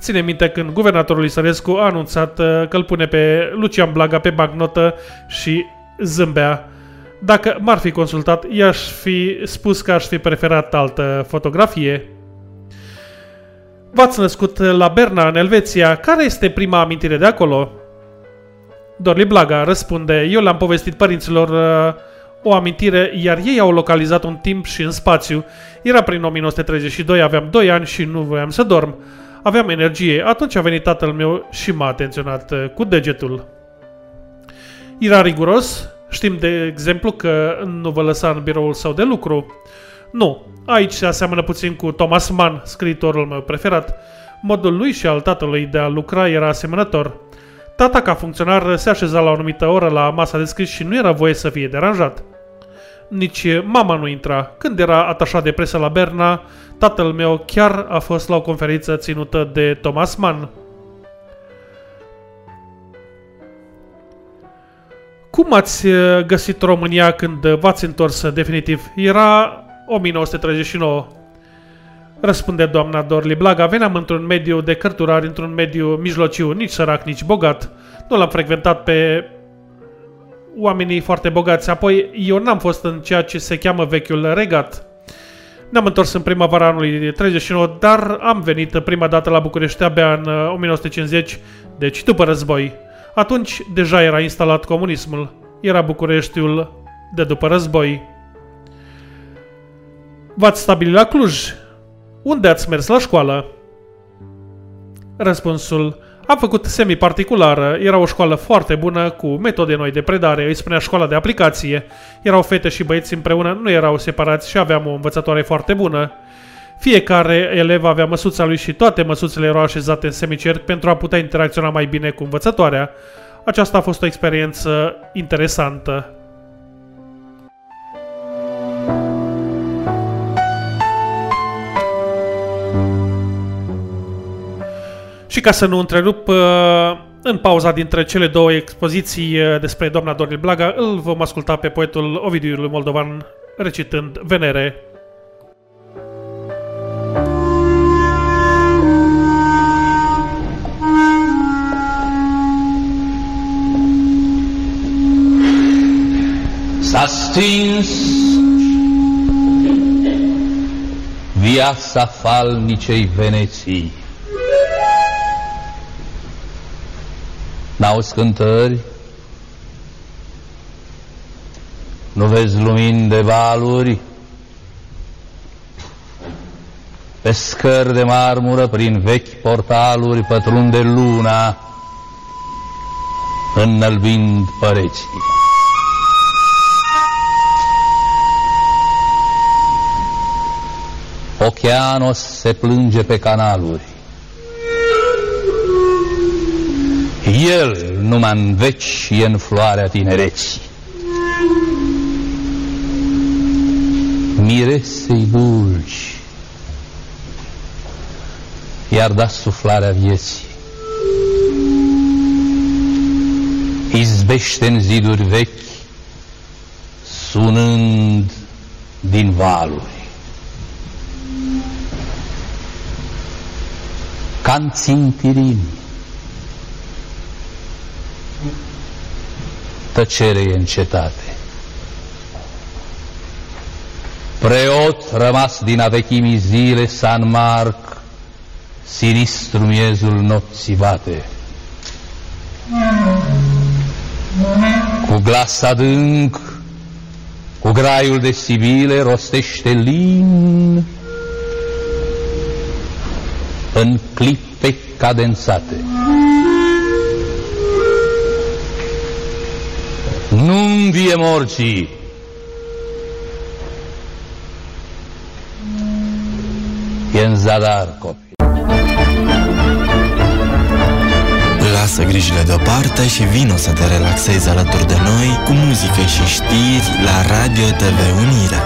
Ține minte când guvernatorul Isărescu a anunțat uh, că îl pune pe Lucian Blaga pe bancnotă și zâmbea. Dacă m-ar fi consultat, i-aș fi spus că aș fi preferat altă fotografie. V-ați născut la Berna, în Elveția. Care este prima amintire de acolo? Dorli Blaga răspunde, eu le-am povestit părinților uh, o amintire, iar ei au localizat un timp și în spațiu. Era prin 1932, aveam 2 ani și nu voiam să dorm. Aveam energie. Atunci a venit tatăl meu și m-a atenționat uh, cu degetul. Era riguros, știm de exemplu că nu vă lăsa în biroul său de lucru. Nu, aici se aseamănă puțin cu Thomas Mann, scriitorul meu preferat. Modul lui și al tatălui de a lucra era asemănător. Tata ca funcționar se așeza la o anumită oră la masa de scris și nu era voie să fie deranjat. Nici mama nu intra. Când era atașat de presă la Berna, tatăl meu chiar a fost la o conferință ținută de Thomas Mann. Cum ați uh, găsit România când v-ați întors definitiv? Era 1939. Răspunde doamna Dorli Blaga, veneam într-un mediu de cărturari, într-un mediu mijlociu, nici sărac, nici bogat. Nu l-am frecventat pe oamenii foarte bogați. Apoi, eu n-am fost în ceea ce se cheamă vechiul regat. Ne-am întors în primăvara anului 39, dar am venit prima dată la București abia în 1950, uh, deci după război. Atunci deja era instalat comunismul. Era Bucureștiul de după război. V-ați stabilit la Cluj. Unde ați mers la școală? Răspunsul am făcut semi-particulară, era o școală foarte bună, cu metode noi de predare, îi spunea școala de aplicație. Erau fete și băieți împreună, nu erau separați și aveam o învățătoare foarte bună. Fiecare elev avea măsuța lui și toate măsuțele erau așezate în semicerc pentru a putea interacționa mai bine cu învățătoarea. Aceasta a fost o experiență interesantă. Și ca să nu întrerup, uh, în pauza dintre cele două expoziții uh, despre doamna Doril Blaga, îl vom asculta pe poetul Ovidiu Moldovan recitând Venere. S-a stins viața falnicei Veneții. N-au scântări, nu vezi lumini de valuri, Pe scări de marmură, prin vechi portaluri, pătrunde luna, înălbind păreții. Oceanos se plânge pe canaluri. El numai în veci e în floarea tinereții. Miresei dulci, iar da suflarea vieții. Izbește în ziduri vechi, sunând din valuri. Ca în țintirini. Tăcere e în cetate. Preot rămas din avechimii zile, San Marc, sinistru miezul nopții bate. Cu glas adânc, cu graiul de sibile, rostește lin, în clipe cadențate. Nu învie morții, e în zadar copii. Lasă grijile deoparte și vino să te relaxezi alături de noi cu muzică și știri la Radio TV Unirea.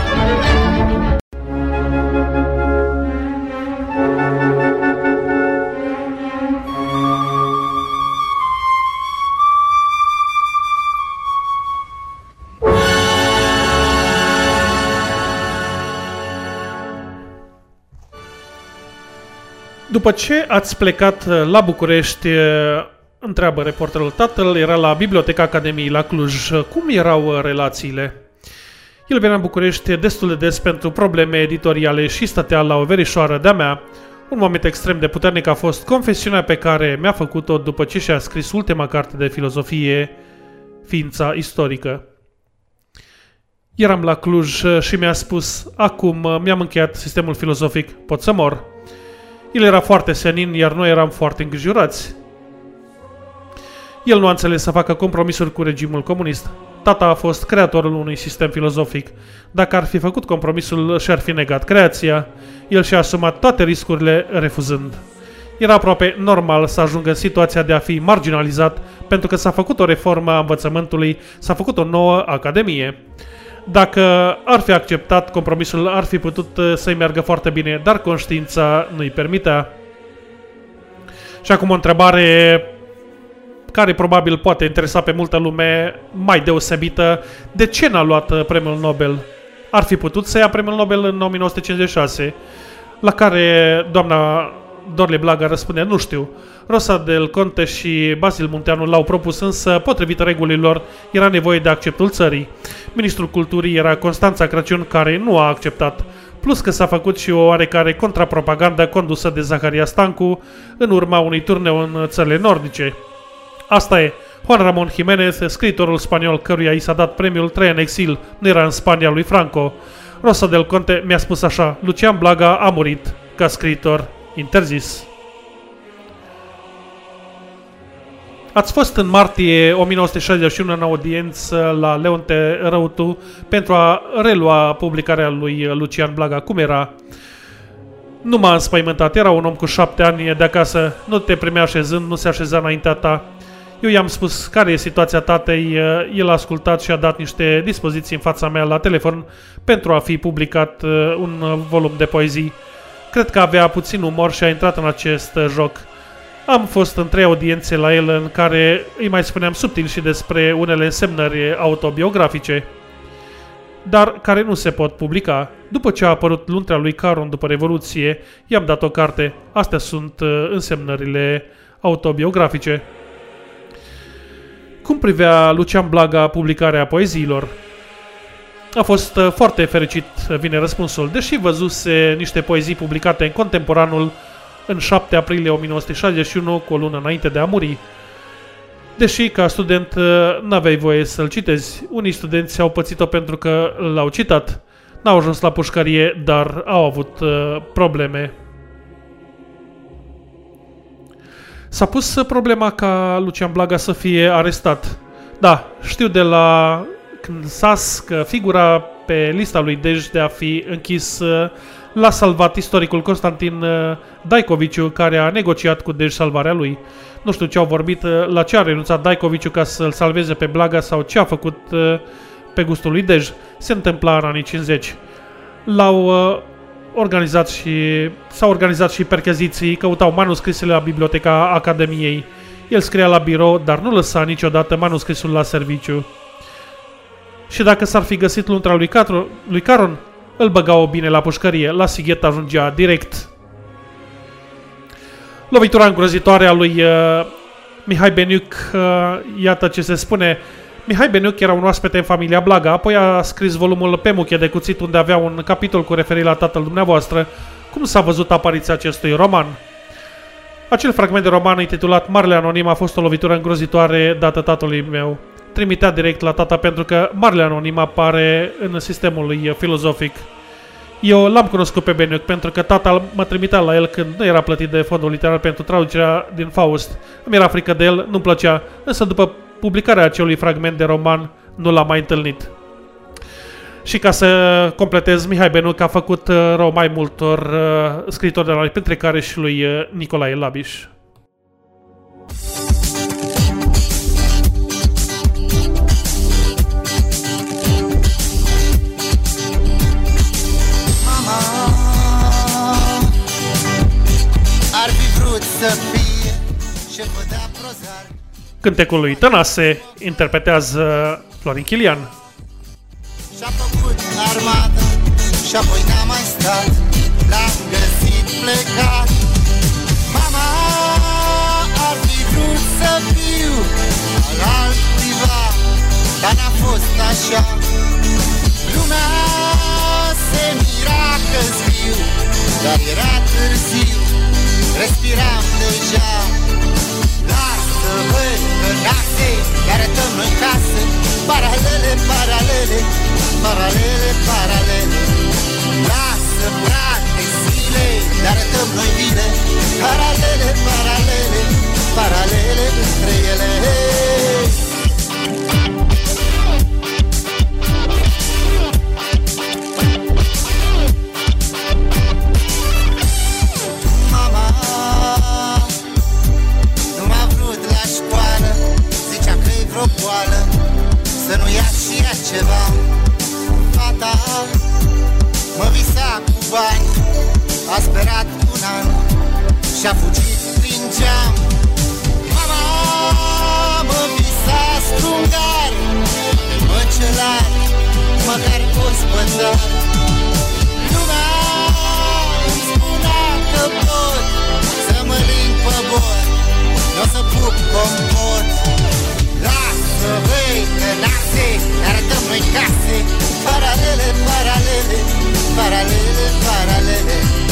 După ce ați plecat uh, la București, uh, întreabă reporterul tatăl, era la Biblioteca Academiei la Cluj. Cum erau uh, relațiile? El venea în București destul de des pentru probleme editoriale și stătea la o verișoară de-a mea. Un moment extrem de puternic a fost confesiunea pe care mi-a făcut-o după ce și-a scris ultima carte de filozofie, Ființa istorică. Eram la Cluj și mi-a spus, acum mi-am încheiat sistemul filozofic, pot să mor. El era foarte senin, iar noi eram foarte îngrijorați. El nu a înțeles să facă compromisuri cu regimul comunist. Tata a fost creatorul unui sistem filozofic. Dacă ar fi făcut compromisul, și-ar fi negat creația. El și-a asumat toate riscurile, refuzând. Era aproape normal să ajungă în situația de a fi marginalizat pentru că s-a făcut o reformă a învățământului, s-a făcut o nouă academie. Dacă ar fi acceptat compromisul, ar fi putut uh, să-i meargă foarte bine, dar conștiința nu-i permitea. Și acum o întrebare care probabil poate interesa pe multă lume, mai deosebită, de ce n-a luat uh, premiul Nobel? Ar fi putut să ia premiul Nobel în 1956, la care doamna Dorle Blaga răspunde, nu știu. Rosa del Conte și Basil Munteanu l-au propus, însă, potrivit regulilor, era nevoie de acceptul țării. Ministrul Culturii era Constanța Crăciun, care nu a acceptat. Plus că s-a făcut și o oarecare contrapropagandă condusă de Zaharia Stancu în urma unui turneu în țările nordice. Asta e. Juan Ramon Jiménez, scriitorul spaniol căruia i s-a dat premiul 3 în exil, nu era în Spania lui Franco. Rosa del Conte mi-a spus așa, Lucian Blaga a murit ca scriitor interzis. Ați fost în martie 1961 în audiență la Leonte Răutu pentru a relua publicarea lui Lucian Blaga. Cum era? Nu m-a înspăimântat, era un om cu șapte ani de acasă, nu te primea așezând, nu se așeza înaintea ta. Eu i-am spus care e situația tatei, el a ascultat și a dat niște dispoziții în fața mea la telefon pentru a fi publicat uh, un volum de poezii. Cred că avea puțin umor și a intrat în acest uh, joc. Am fost în trei audiențe la el în care îi mai spuneam subtil și despre unele însemnări autobiografice, dar care nu se pot publica. După ce a apărut luntrea lui Caron după Revoluție, i-am dat o carte. Astea sunt uh, însemnările autobiografice. Cum privea Lucian Blaga publicarea poeziilor? A fost uh, foarte fericit, vine răspunsul, deși văzuse niște poezii publicate în contemporanul în 7 aprilie 1961, cu o lună înainte de a muri. Deși, ca student, uh, n-aveai voie să-l citezi, unii studenți au pățit-o pentru că l-au citat. N-au ajuns la pușcărie, dar au avut uh, probleme. S-a pus problema ca Lucian Blaga să fie arestat. Da, știu de la SAS că figura pe lista lui Dej de a fi închis uh, l-a salvat istoricul Constantin uh, Daikoviciu, care a negociat cu Dej salvarea lui. Nu știu ce au vorbit, uh, la ce a renunțat Daikoviciu ca să-l salveze pe Blaga sau ce a făcut pe gustul lui Dej. Se întâmpla în anii 50. L-au organizat și s-au organizat și percheziții, căutau manuscrisele la biblioteca Academiei. El scria la birou, dar nu lăsa niciodată manuscrisul la serviciu. Și dacă s-ar fi găsit luntra lui, Catro, lui Caron, îl băgau bine la pușcărie. La Sighet ajungea direct. Lovitura îngrozitoare a lui uh, Mihai Beniuc, uh, iată ce se spune. Mihai Beniuc era un oaspete în familia Blaga, apoi a scris volumul Pe muche de cuțit, unde avea un capitol cu referire la tatăl dumneavoastră. Cum s-a văzut apariția acestui roman? Acel fragment de roman intitulat Marele Anonim a fost o lovitură îngrozitoare dată tatălui meu trimitea direct la tata pentru că Marele Anonim apare în sistemul lui filozofic. Eu l-am cunoscut pe Beniuc pentru că tata mă trimitea la el când nu era plătit de fondul literar pentru traducerea din Faust. Îmi era frică de el, nu-mi plăcea, însă după publicarea acelui fragment de roman nu l-am mai întâlnit. Și ca să completez, Mihai Benuc a făcut uh, rău mai multor uh, scritori de la noi, printre care și lui uh, Nicolae Labiș. Să fie șefă de aprozar. Cântecul lui Tănase interpretează Florin Chilian. Și-a făcut armată și apoi n-a mai stat L-am găsit plecat Mama ar fi vrut să fiu al altcuiva Dar n-a fost așa Lumea se mira că fiu Dar era târziu respiram deja. Lasă, băi, cănase, ne arătăm noi casă. Paralele, paralele, paralele, paralele. Lasă, frate, zile, ne arătăm noi bine Paralele, paralele, paralele între ele Să nu ia și ea ceva. Fata mă visa cu bani A sperat un an Și-a fugit prin geam. Mama mă visa strungar Măcelar, măcar ospătar Lumea îmi spunea că pot Să mă ling pe bord Nu o să pup compot Lasă, vei, că nase Arătăm noi case Paralele, paralele Paralele, paralele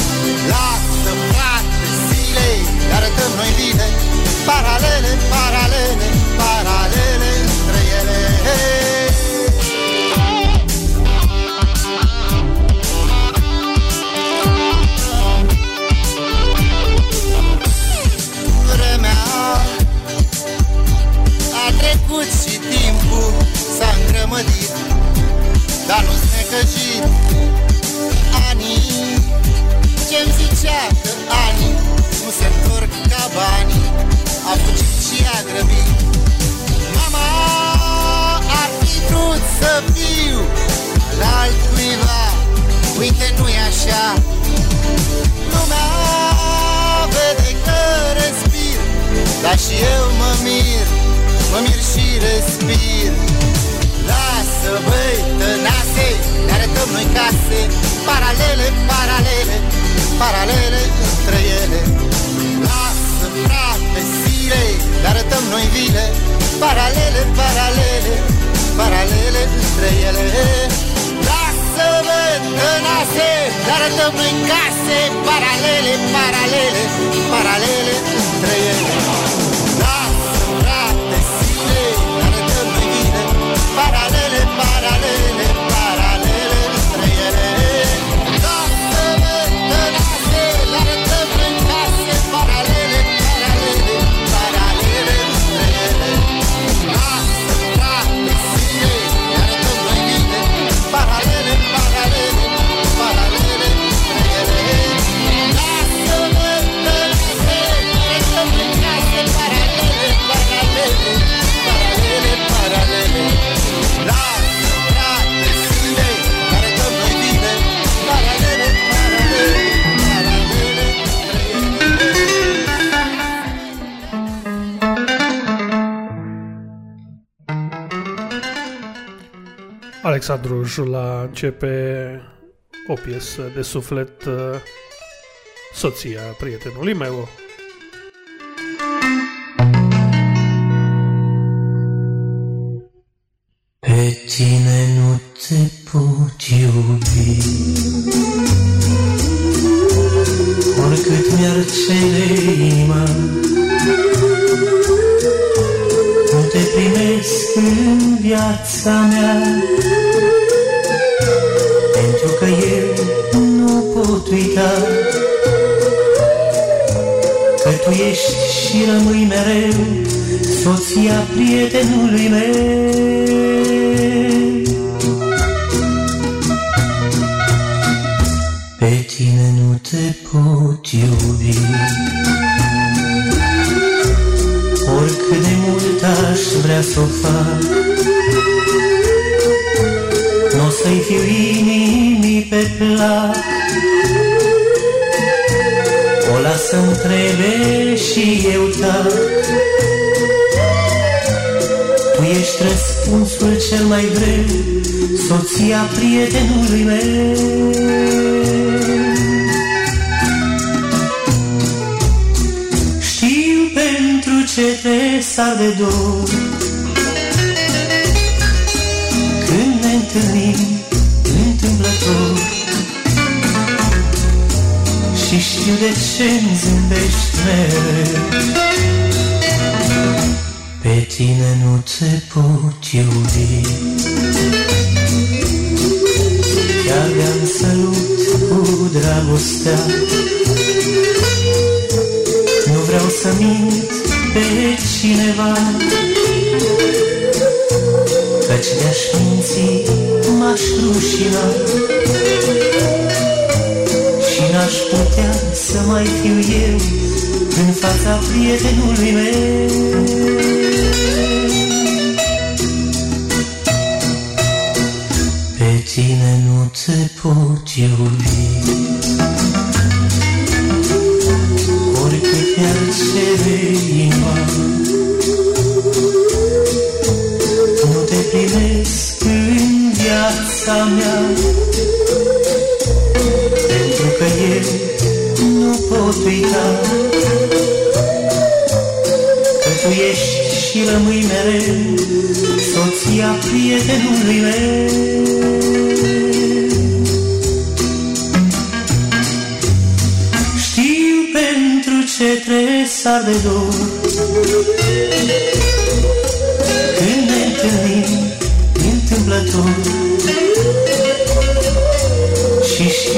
Alexandru Jula începe o piesă de suflet uh, soția prietenului meu. Zâmbești mereu. Pe tine nu te pot iubi Chiar de-am să lupt cu dragostea. Nu vreau să mint pe cineva. Căci de-aș minți m-aș rușina. Și n-aș putea să mai fiu eu În fața prietenului meu. Pe tine nu te pot iubi. Oricât mi-ar cere inima Nu te primesc în viața mea nu pot uita Că tu ești și rămâi mereu Soția prietenului meu. Știu pentru ce tresar de dor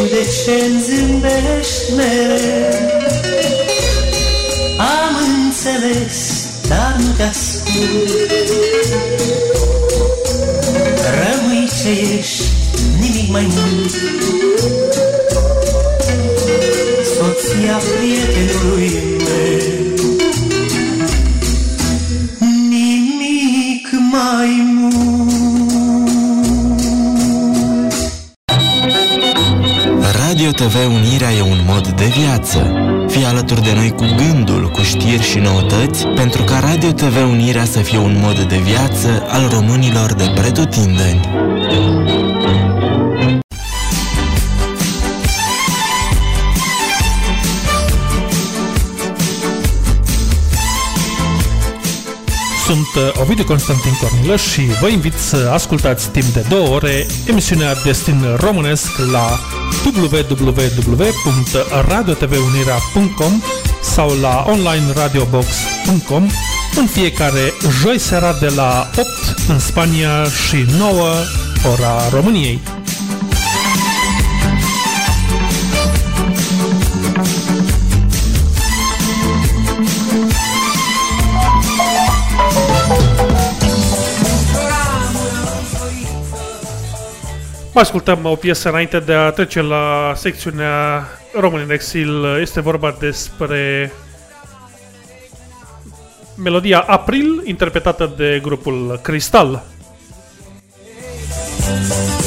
Și știu de ce-mi zâmbești mereu? Am înțeles, dar nu te ascult Rămâi ce ești, nimic mai mult. Soția prietenului meu. Nimic mai viață. Fii alături de noi cu gândul, cu știri și noutăți, pentru ca Radio TV Unirea să fie un mod de viață al românilor de pretutindeni. Sunt uh, Ovidiu Constantin Cornilă și vă invit să ascultați timp de două ore emisiunea Destin Românesc la www.radiotvunirea.com sau la onlineradiobox.com în fiecare joi seara de la 8 în Spania și 9 ora României. Mai ascultăm o piesă înainte de a trece la secțiunea Român în Exil. Este vorba despre melodia April, interpretată de grupul Cristal. Una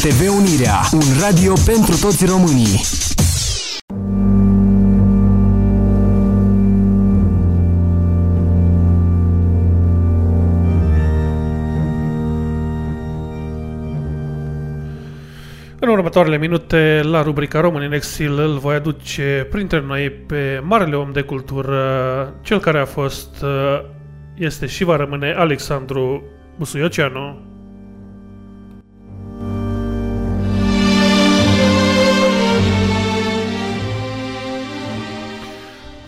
TV Unirea, un radio pentru toți românii. În următoarele minute, la rubrica Român în exil, îl voi aduce printre noi pe marele om de cultură, cel care a fost, este și va rămâne Alexandru Busuioceanu.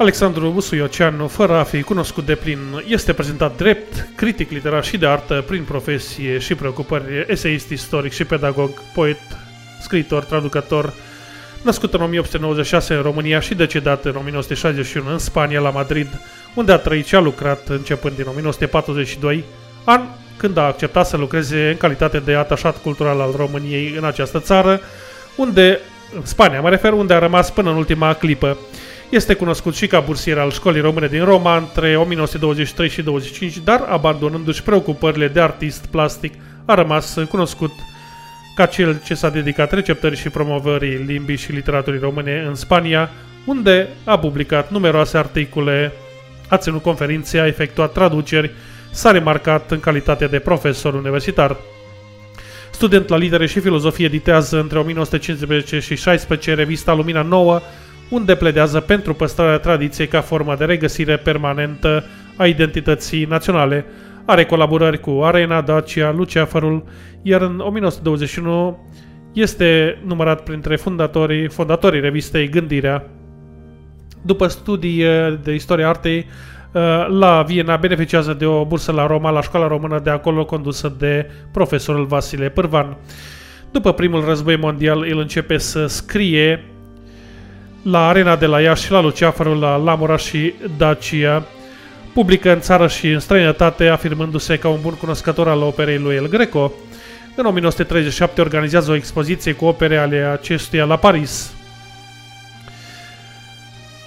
Alexandru Busuioceanu, fără a fi cunoscut de plin, este prezentat drept, critic literar și de artă, prin profesie și preocupări, eseist istoric și pedagog, poet, scriitor, traducător, născut în 1896 în România și decedat în 1961 în Spania, la Madrid, unde a trăit și a lucrat începând din 1942, an când a acceptat să lucreze în calitate de atașat cultural al României în această țară, unde, în Spania mă refer, unde a rămas până în ultima clipă. Este cunoscut și ca bursier al școlii române din Roma între 1923 și 25, dar abandonându-și preocupările de artist plastic, a rămas cunoscut ca cel ce s-a dedicat receptării și promovării limbii și literaturii române în Spania, unde a publicat numeroase articole, a ținut conferințe, a efectuat traduceri, s-a remarcat în calitate de profesor universitar. Student la litere și filozofie editează între 1915 și 16 revista Lumina Nouă, unde pledează pentru păstrarea tradiției ca formă de regăsire permanentă a identității naționale. Are colaborări cu Arena, Dacia, Luceafărul, iar în 1921 este numărat printre fondatorii, fondatorii revistei Gândirea. După studii de istoria artei, la Viena beneficiază de o bursă la Roma, la școala română de acolo condusă de profesorul Vasile Pârvan. După primul război mondial, el începe să scrie la Arena de la Iași, la Luceafărul, la Lamora și Dacia, publică în țară și în străinătate, afirmându-se ca un bun cunoscător al operei lui El Greco. În 1937 organizează o expoziție cu opere ale acestuia la Paris.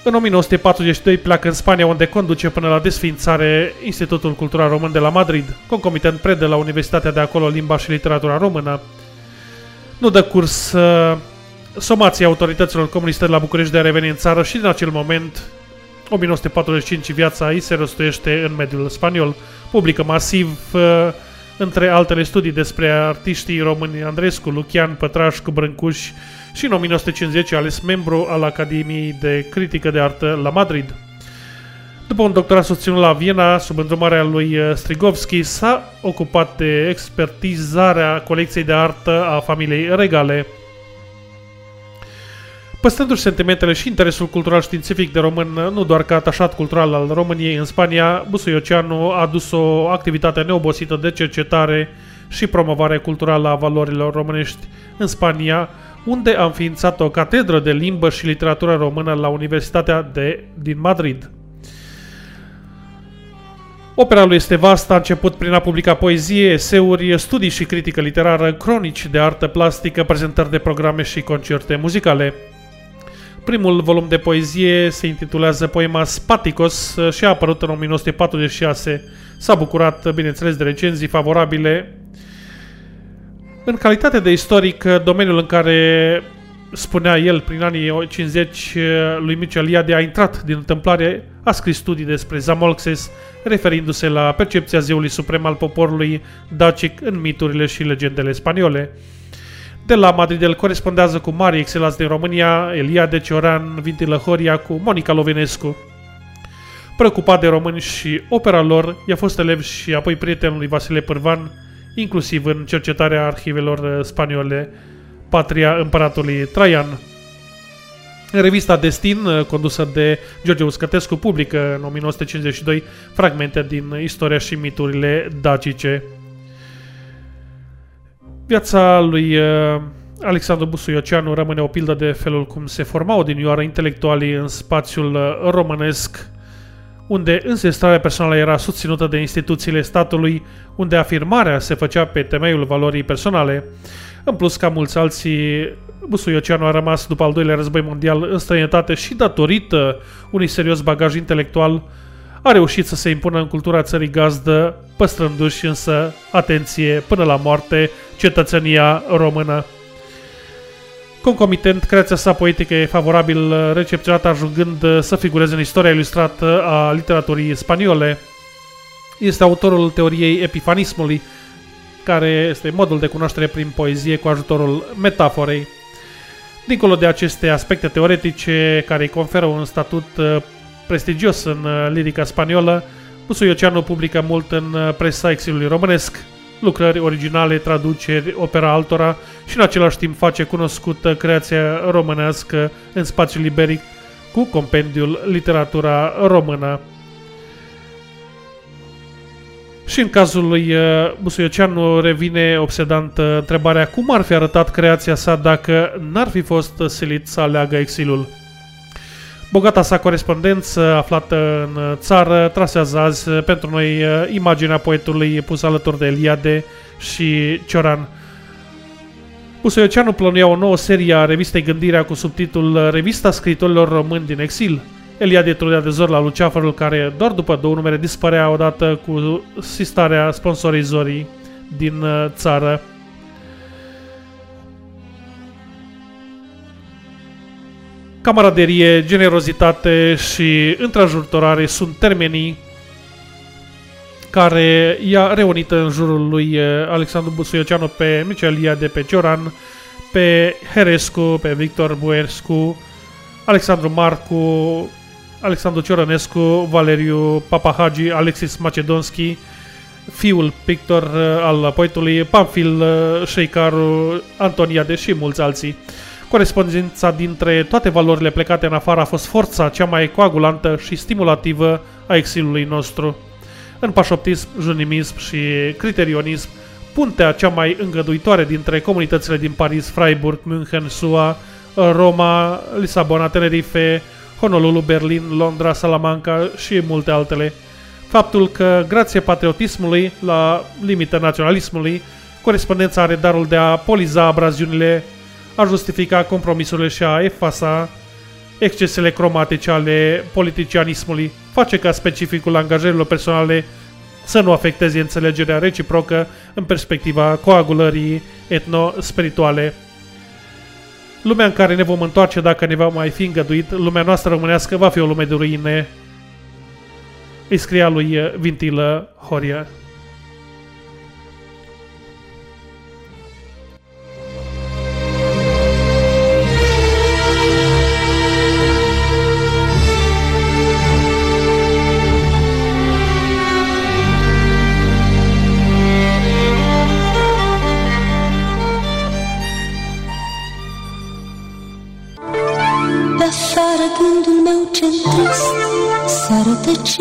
În 1942 pleacă în Spania, unde conduce până la desfințare Institutul Cultural Român de la Madrid, concomitent predă la Universitatea de acolo limba și literatura română. Nu dă curs uh, somația autorităților comuniste de la București de a reveni în țară și din acel moment, 1945, viața ei se răstuiește în mediul spaniol. Publică masiv, uh, între altele studii despre artiștii români Andrescu, Lucian, Pătrașcu, Brâncuș și în 1950 ales membru al Academiei de Critică de Artă la Madrid. După un doctorat susținut la Viena, sub îndrumarea lui uh, Strigovski, s-a ocupat de expertizarea colecției de artă a familiei regale. Păstrându-și sentimentele și interesul cultural științific de român, nu doar ca atașat cultural al României în Spania, Busuioceanu a dus o activitate neobosită de cercetare și promovare culturală a valorilor românești în Spania, unde a înființat o catedră de limbă și literatură română la Universitatea de, din Madrid. Opera lui este vastă, a început prin a publica poezie, eseuri, studii și critică literară, cronici de artă plastică, prezentări de programe și concerte muzicale. Primul volum de poezie se intitulează Poema Spaticos și a apărut în 1946. S-a bucurat, bineînțeles, de recenzii favorabile. În calitate de istoric, domeniul în care spunea el prin anii 50 lui Michel Iade a intrat din întâmplare, a scris studii despre Zamolxes, referindu-se la percepția zeului suprem al poporului dacic în miturile și legendele spaniole. De la Madrid el corespondează cu mari excelați din România, Eliade Cioran, Vintilă Horia, cu Monica Lovinescu. Preocupat de români și opera lor, i-a fost elev și apoi prietenul lui Vasile Pârvan, inclusiv în cercetarea arhivelor spaniole Patria Împăratului Traian. Revista Destin, condusă de George Uscătescu, publică în 1952 fragmente din istoria și miturile dacice. Viața lui uh, Alexandru Busuioceanu rămâne o pildă de felul cum se formau odinioară intelectualii în spațiul uh, românesc, unde înzestrarea personală era susținută de instituțiile statului, unde afirmarea se făcea pe temeiul valorii personale. În plus, ca mulți alții, Busuioceanu a rămas după al doilea război mondial în străinătate și datorită unui serios bagaj intelectual, a reușit să se impună în cultura țării gazdă, păstrându-și însă, atenție, până la moarte, cetățenia română. Concomitent, creația sa poetică e favorabil recepționată, ajungând să figureze în istoria ilustrată a literaturii spaniole. Este autorul teoriei epifanismului, care este modul de cunoaștere prin poezie cu ajutorul metaforei. Dincolo de aceste aspecte teoretice care îi conferă un statut uh, prestigios în uh, lirica spaniolă, Busuioceanu publică mult în uh, presa exilului românesc, lucrări originale, traduceri, opera altora și în același timp face cunoscută creația românească în spațiul iberic cu compendiul Literatura Română. Și în cazul lui uh, Busuioceanu revine obsedant întrebarea cum ar fi arătat creația sa dacă n-ar fi fost silit să aleagă exilul. Bogata sa corespondență aflată în țară trasează azi pentru noi uh, imaginea poetului pus alături de Eliade și Cioran. Busuioceanu plănuia o nouă serie a revistei Gândirea cu subtitlul Revista scritorilor români din exil. Eliade trudea de zor la Luceafărul care doar după două numere dispărea odată cu sistarea sponsorii Zorii din uh, țară. Camaraderie, generozitate și întrajutorare sunt termenii care i-a reunit în jurul lui eh, Alexandru Busuioceanu pe Micelia de pe Cioran, pe Herescu, pe Victor Buerscu, Alexandru Marcu, Alexandru Ciorănescu, Valeriu Papahagi, Alexis Macedonski, fiul pictor eh, al poetului Pamfil eh, Șeicaru, Antoniade și mulți alții. Corespondența dintre toate valorile plecate în afară a fost forța cea mai coagulantă și stimulativă a exilului nostru. În pașoptism, junimism și criterionism, puntea cea mai îngăduitoare dintre comunitățile din Paris, Freiburg, München, SUA, Roma, Lisabona, Tenerife, Honolulu, Berlin, Londra, Salamanca și multe altele. Faptul că, grație patriotismului, la limită naționalismului, corespondența are darul de a poliza abraziunile a justifica compromisurile și a efasa excesele cromatice ale politicianismului, face ca specificul angajărilor personale să nu afecteze înțelegerea reciprocă în perspectiva coagulării etno-spirituale. Lumea în care ne vom întoarce dacă ne va mai fi îngăduit, lumea noastră românească va fi o lume de ruine. Îi scria lui Vintilă Horia. Rătăcit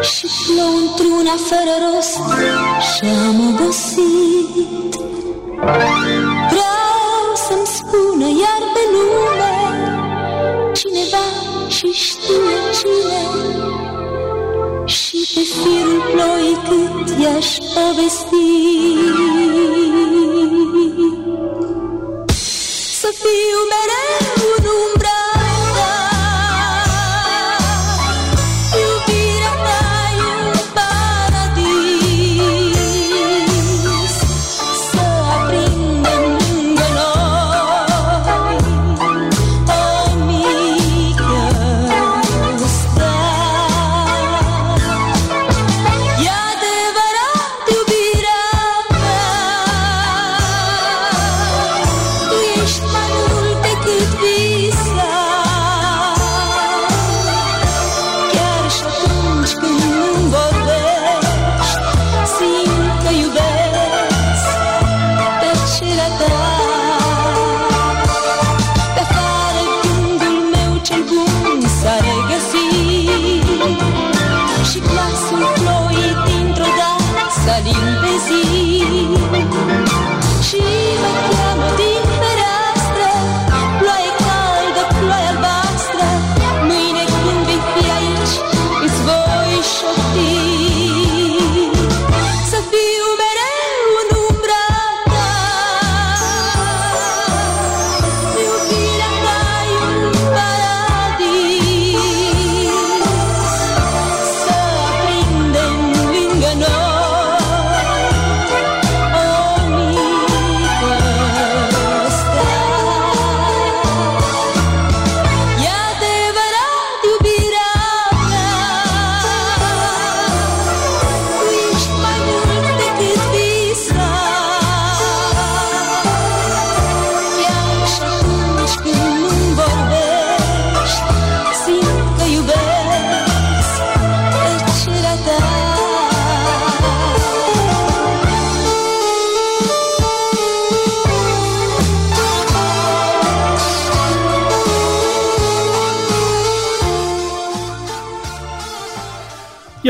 Și plouă într-una fără rost și am obosit. Vreau să-mi spună iar pe lume Cineva și știe cine. Și pe firul ploii cât i-aș povesti. Să fiu mereu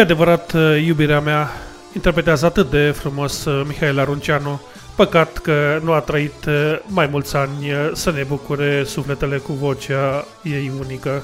adevărat uh, iubirea mea, interpretează atât de frumos uh, Mihail Runceanu, păcat că nu a trăit uh, mai mulți ani să ne bucure sufletele cu vocea ei unică.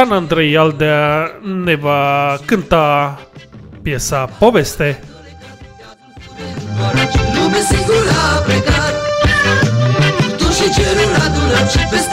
Dan Andrei Aldea ne va cânta piesa Poveste. Lume singur a plecat Tu și cerul adunat și peste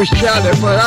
we shout it for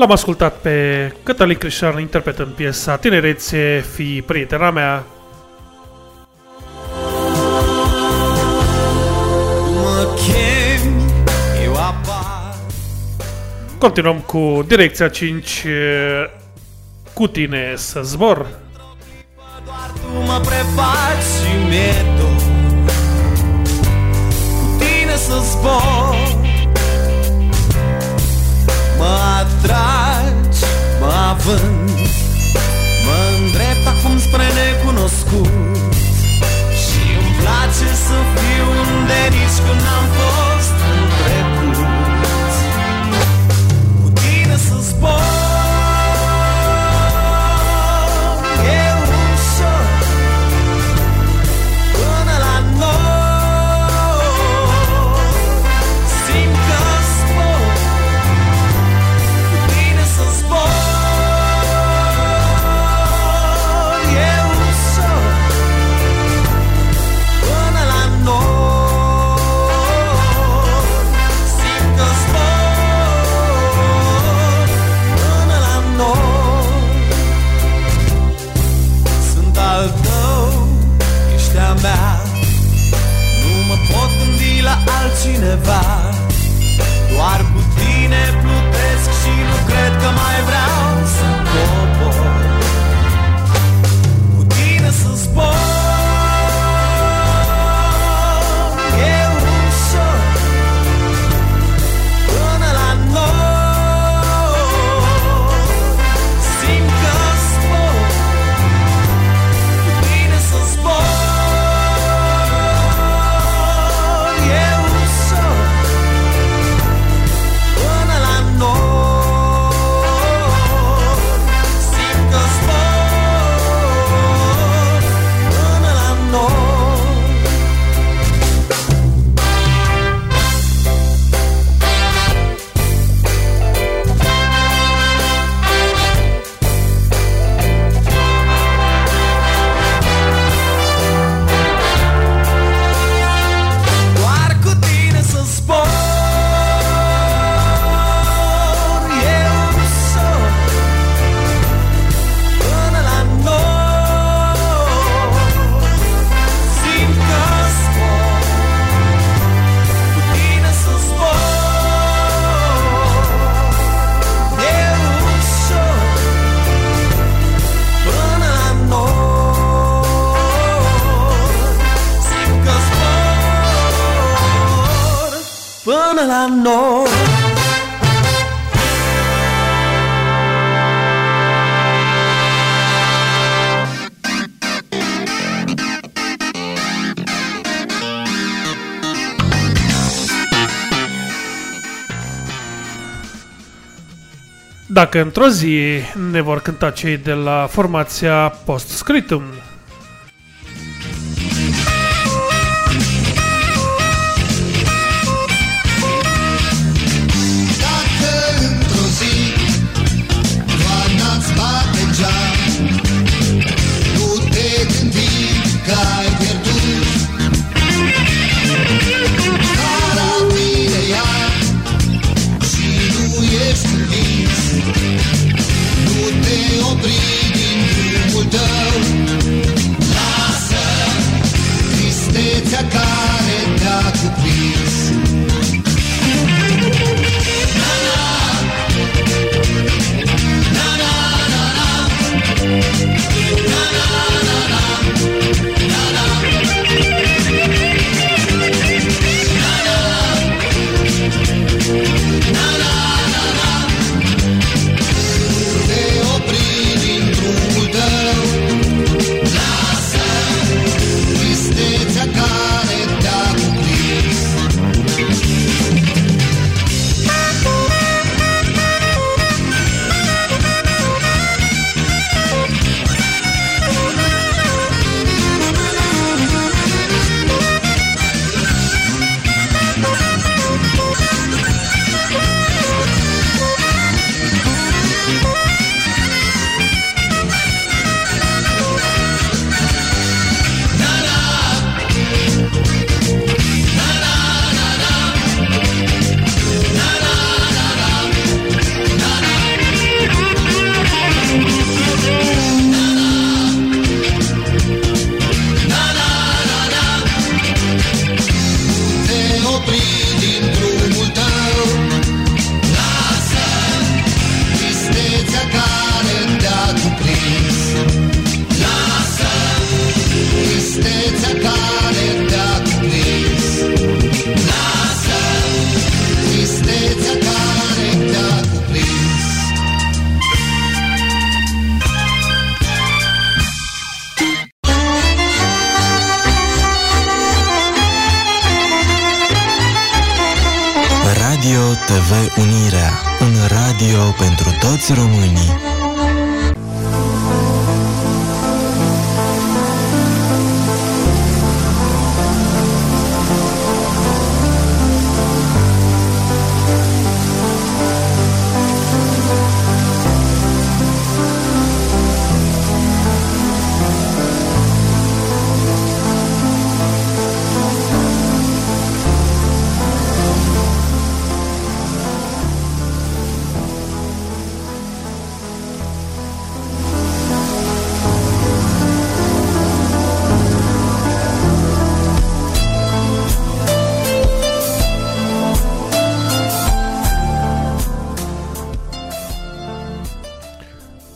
L-am ascultat pe Cătălin Crișan interpretând piesa Tinerețe, fi prietena mea. Continuăm cu direcția 5 cu tine să zbor. Doar tu mă prefaci și. Cu tine să zbor. Mă atragi, mă având Mă îndrept acum spre necunoscut. Și îmi place să fiu unde nici când n-am fost cineva. Doar cu tine plutesc și nu cred că mai vreau. dacă într-o zi ne vor cânta cei de la formația Postscriptum.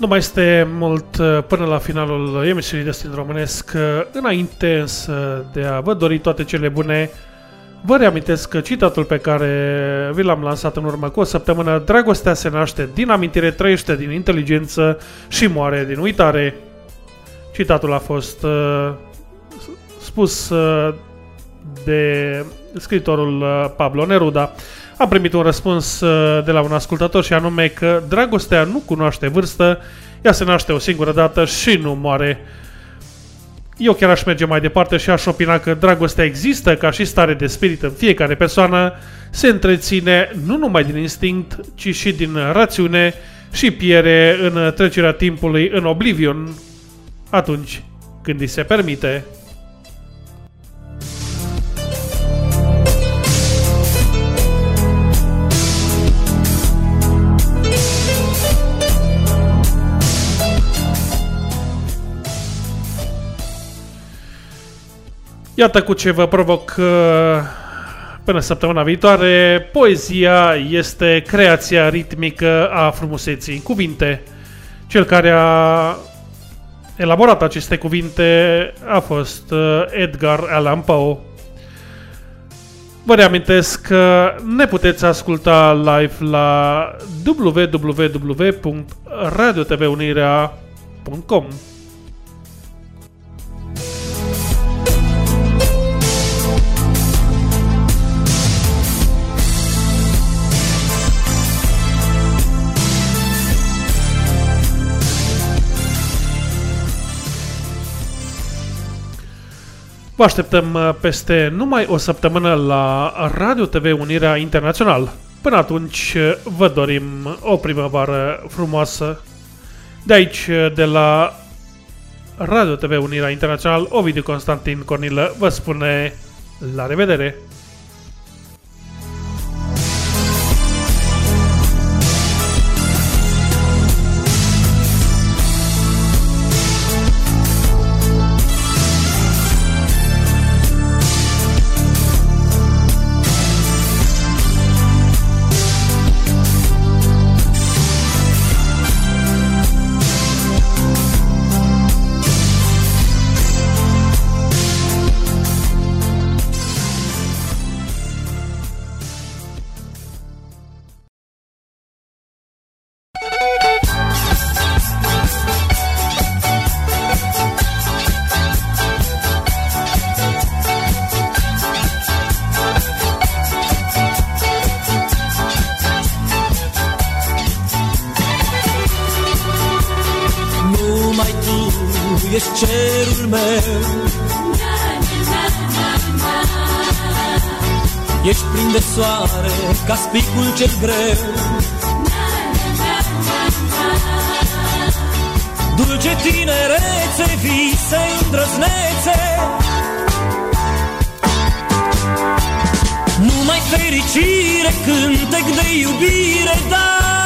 Nu mai este mult uh, până la finalul emisiunii Destin Românesc. Uh, Înainte însă de a vă dori toate cele bune, vă reamintesc că citatul pe care vi l-am lansat în urmă cu o săptămână, Dragostea se naște din amintire, trăiește din inteligență și moare din uitare. Citatul a fost uh, spus uh, de scritorul uh, Pablo Neruda. Am primit un răspuns uh, de la un ascultător și anume că dragostea nu cunoaște vârstă, ea se naște o singură dată și nu moare. Eu chiar aș merge mai departe și aș opina că dragostea există ca și stare de spirit în fiecare persoană, se întreține nu numai din instinct, ci și din rațiune și piere în trecerea timpului în oblivion atunci când îi se permite. Iată cu ce vă provoc uh, până săptămâna viitoare. Poezia este creația ritmică a frumuseții în cuvinte. Cel care a elaborat aceste cuvinte a fost uh, Edgar Allan Poe. Vă reamintesc că ne puteți asculta live la www.radiotvunirea.com Vă așteptăm uh, peste numai o săptămână la Radio TV Unirea Internațional. Până atunci uh, vă dorim o primăvară frumoasă. De aici, uh, de la Radio TV Unirea Internațional, Ovidiu Constantin Cornilă vă spune la revedere! Fericire, cântec de iubire, da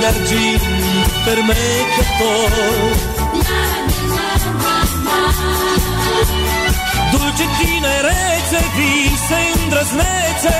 glas de argint fermecător Dulce tinerețe, vise îndrăznețe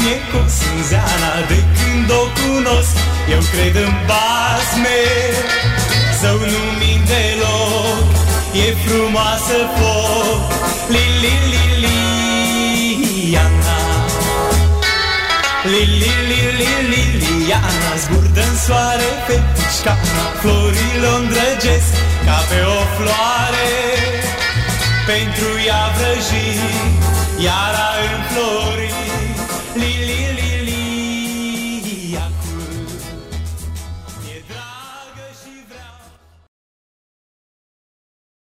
Dulce cum e cosânzeana De când o cunosc. Eu cred în basme Zău nu mint deloc. E frumoasă foc Li, li, li, Liana Li, li, li, li, li, Liana Zburdă în soare pe pișcana Florile o îndrăgesc Ca pe o floare. Pentru ea vrăji Iar a înflori Li, li,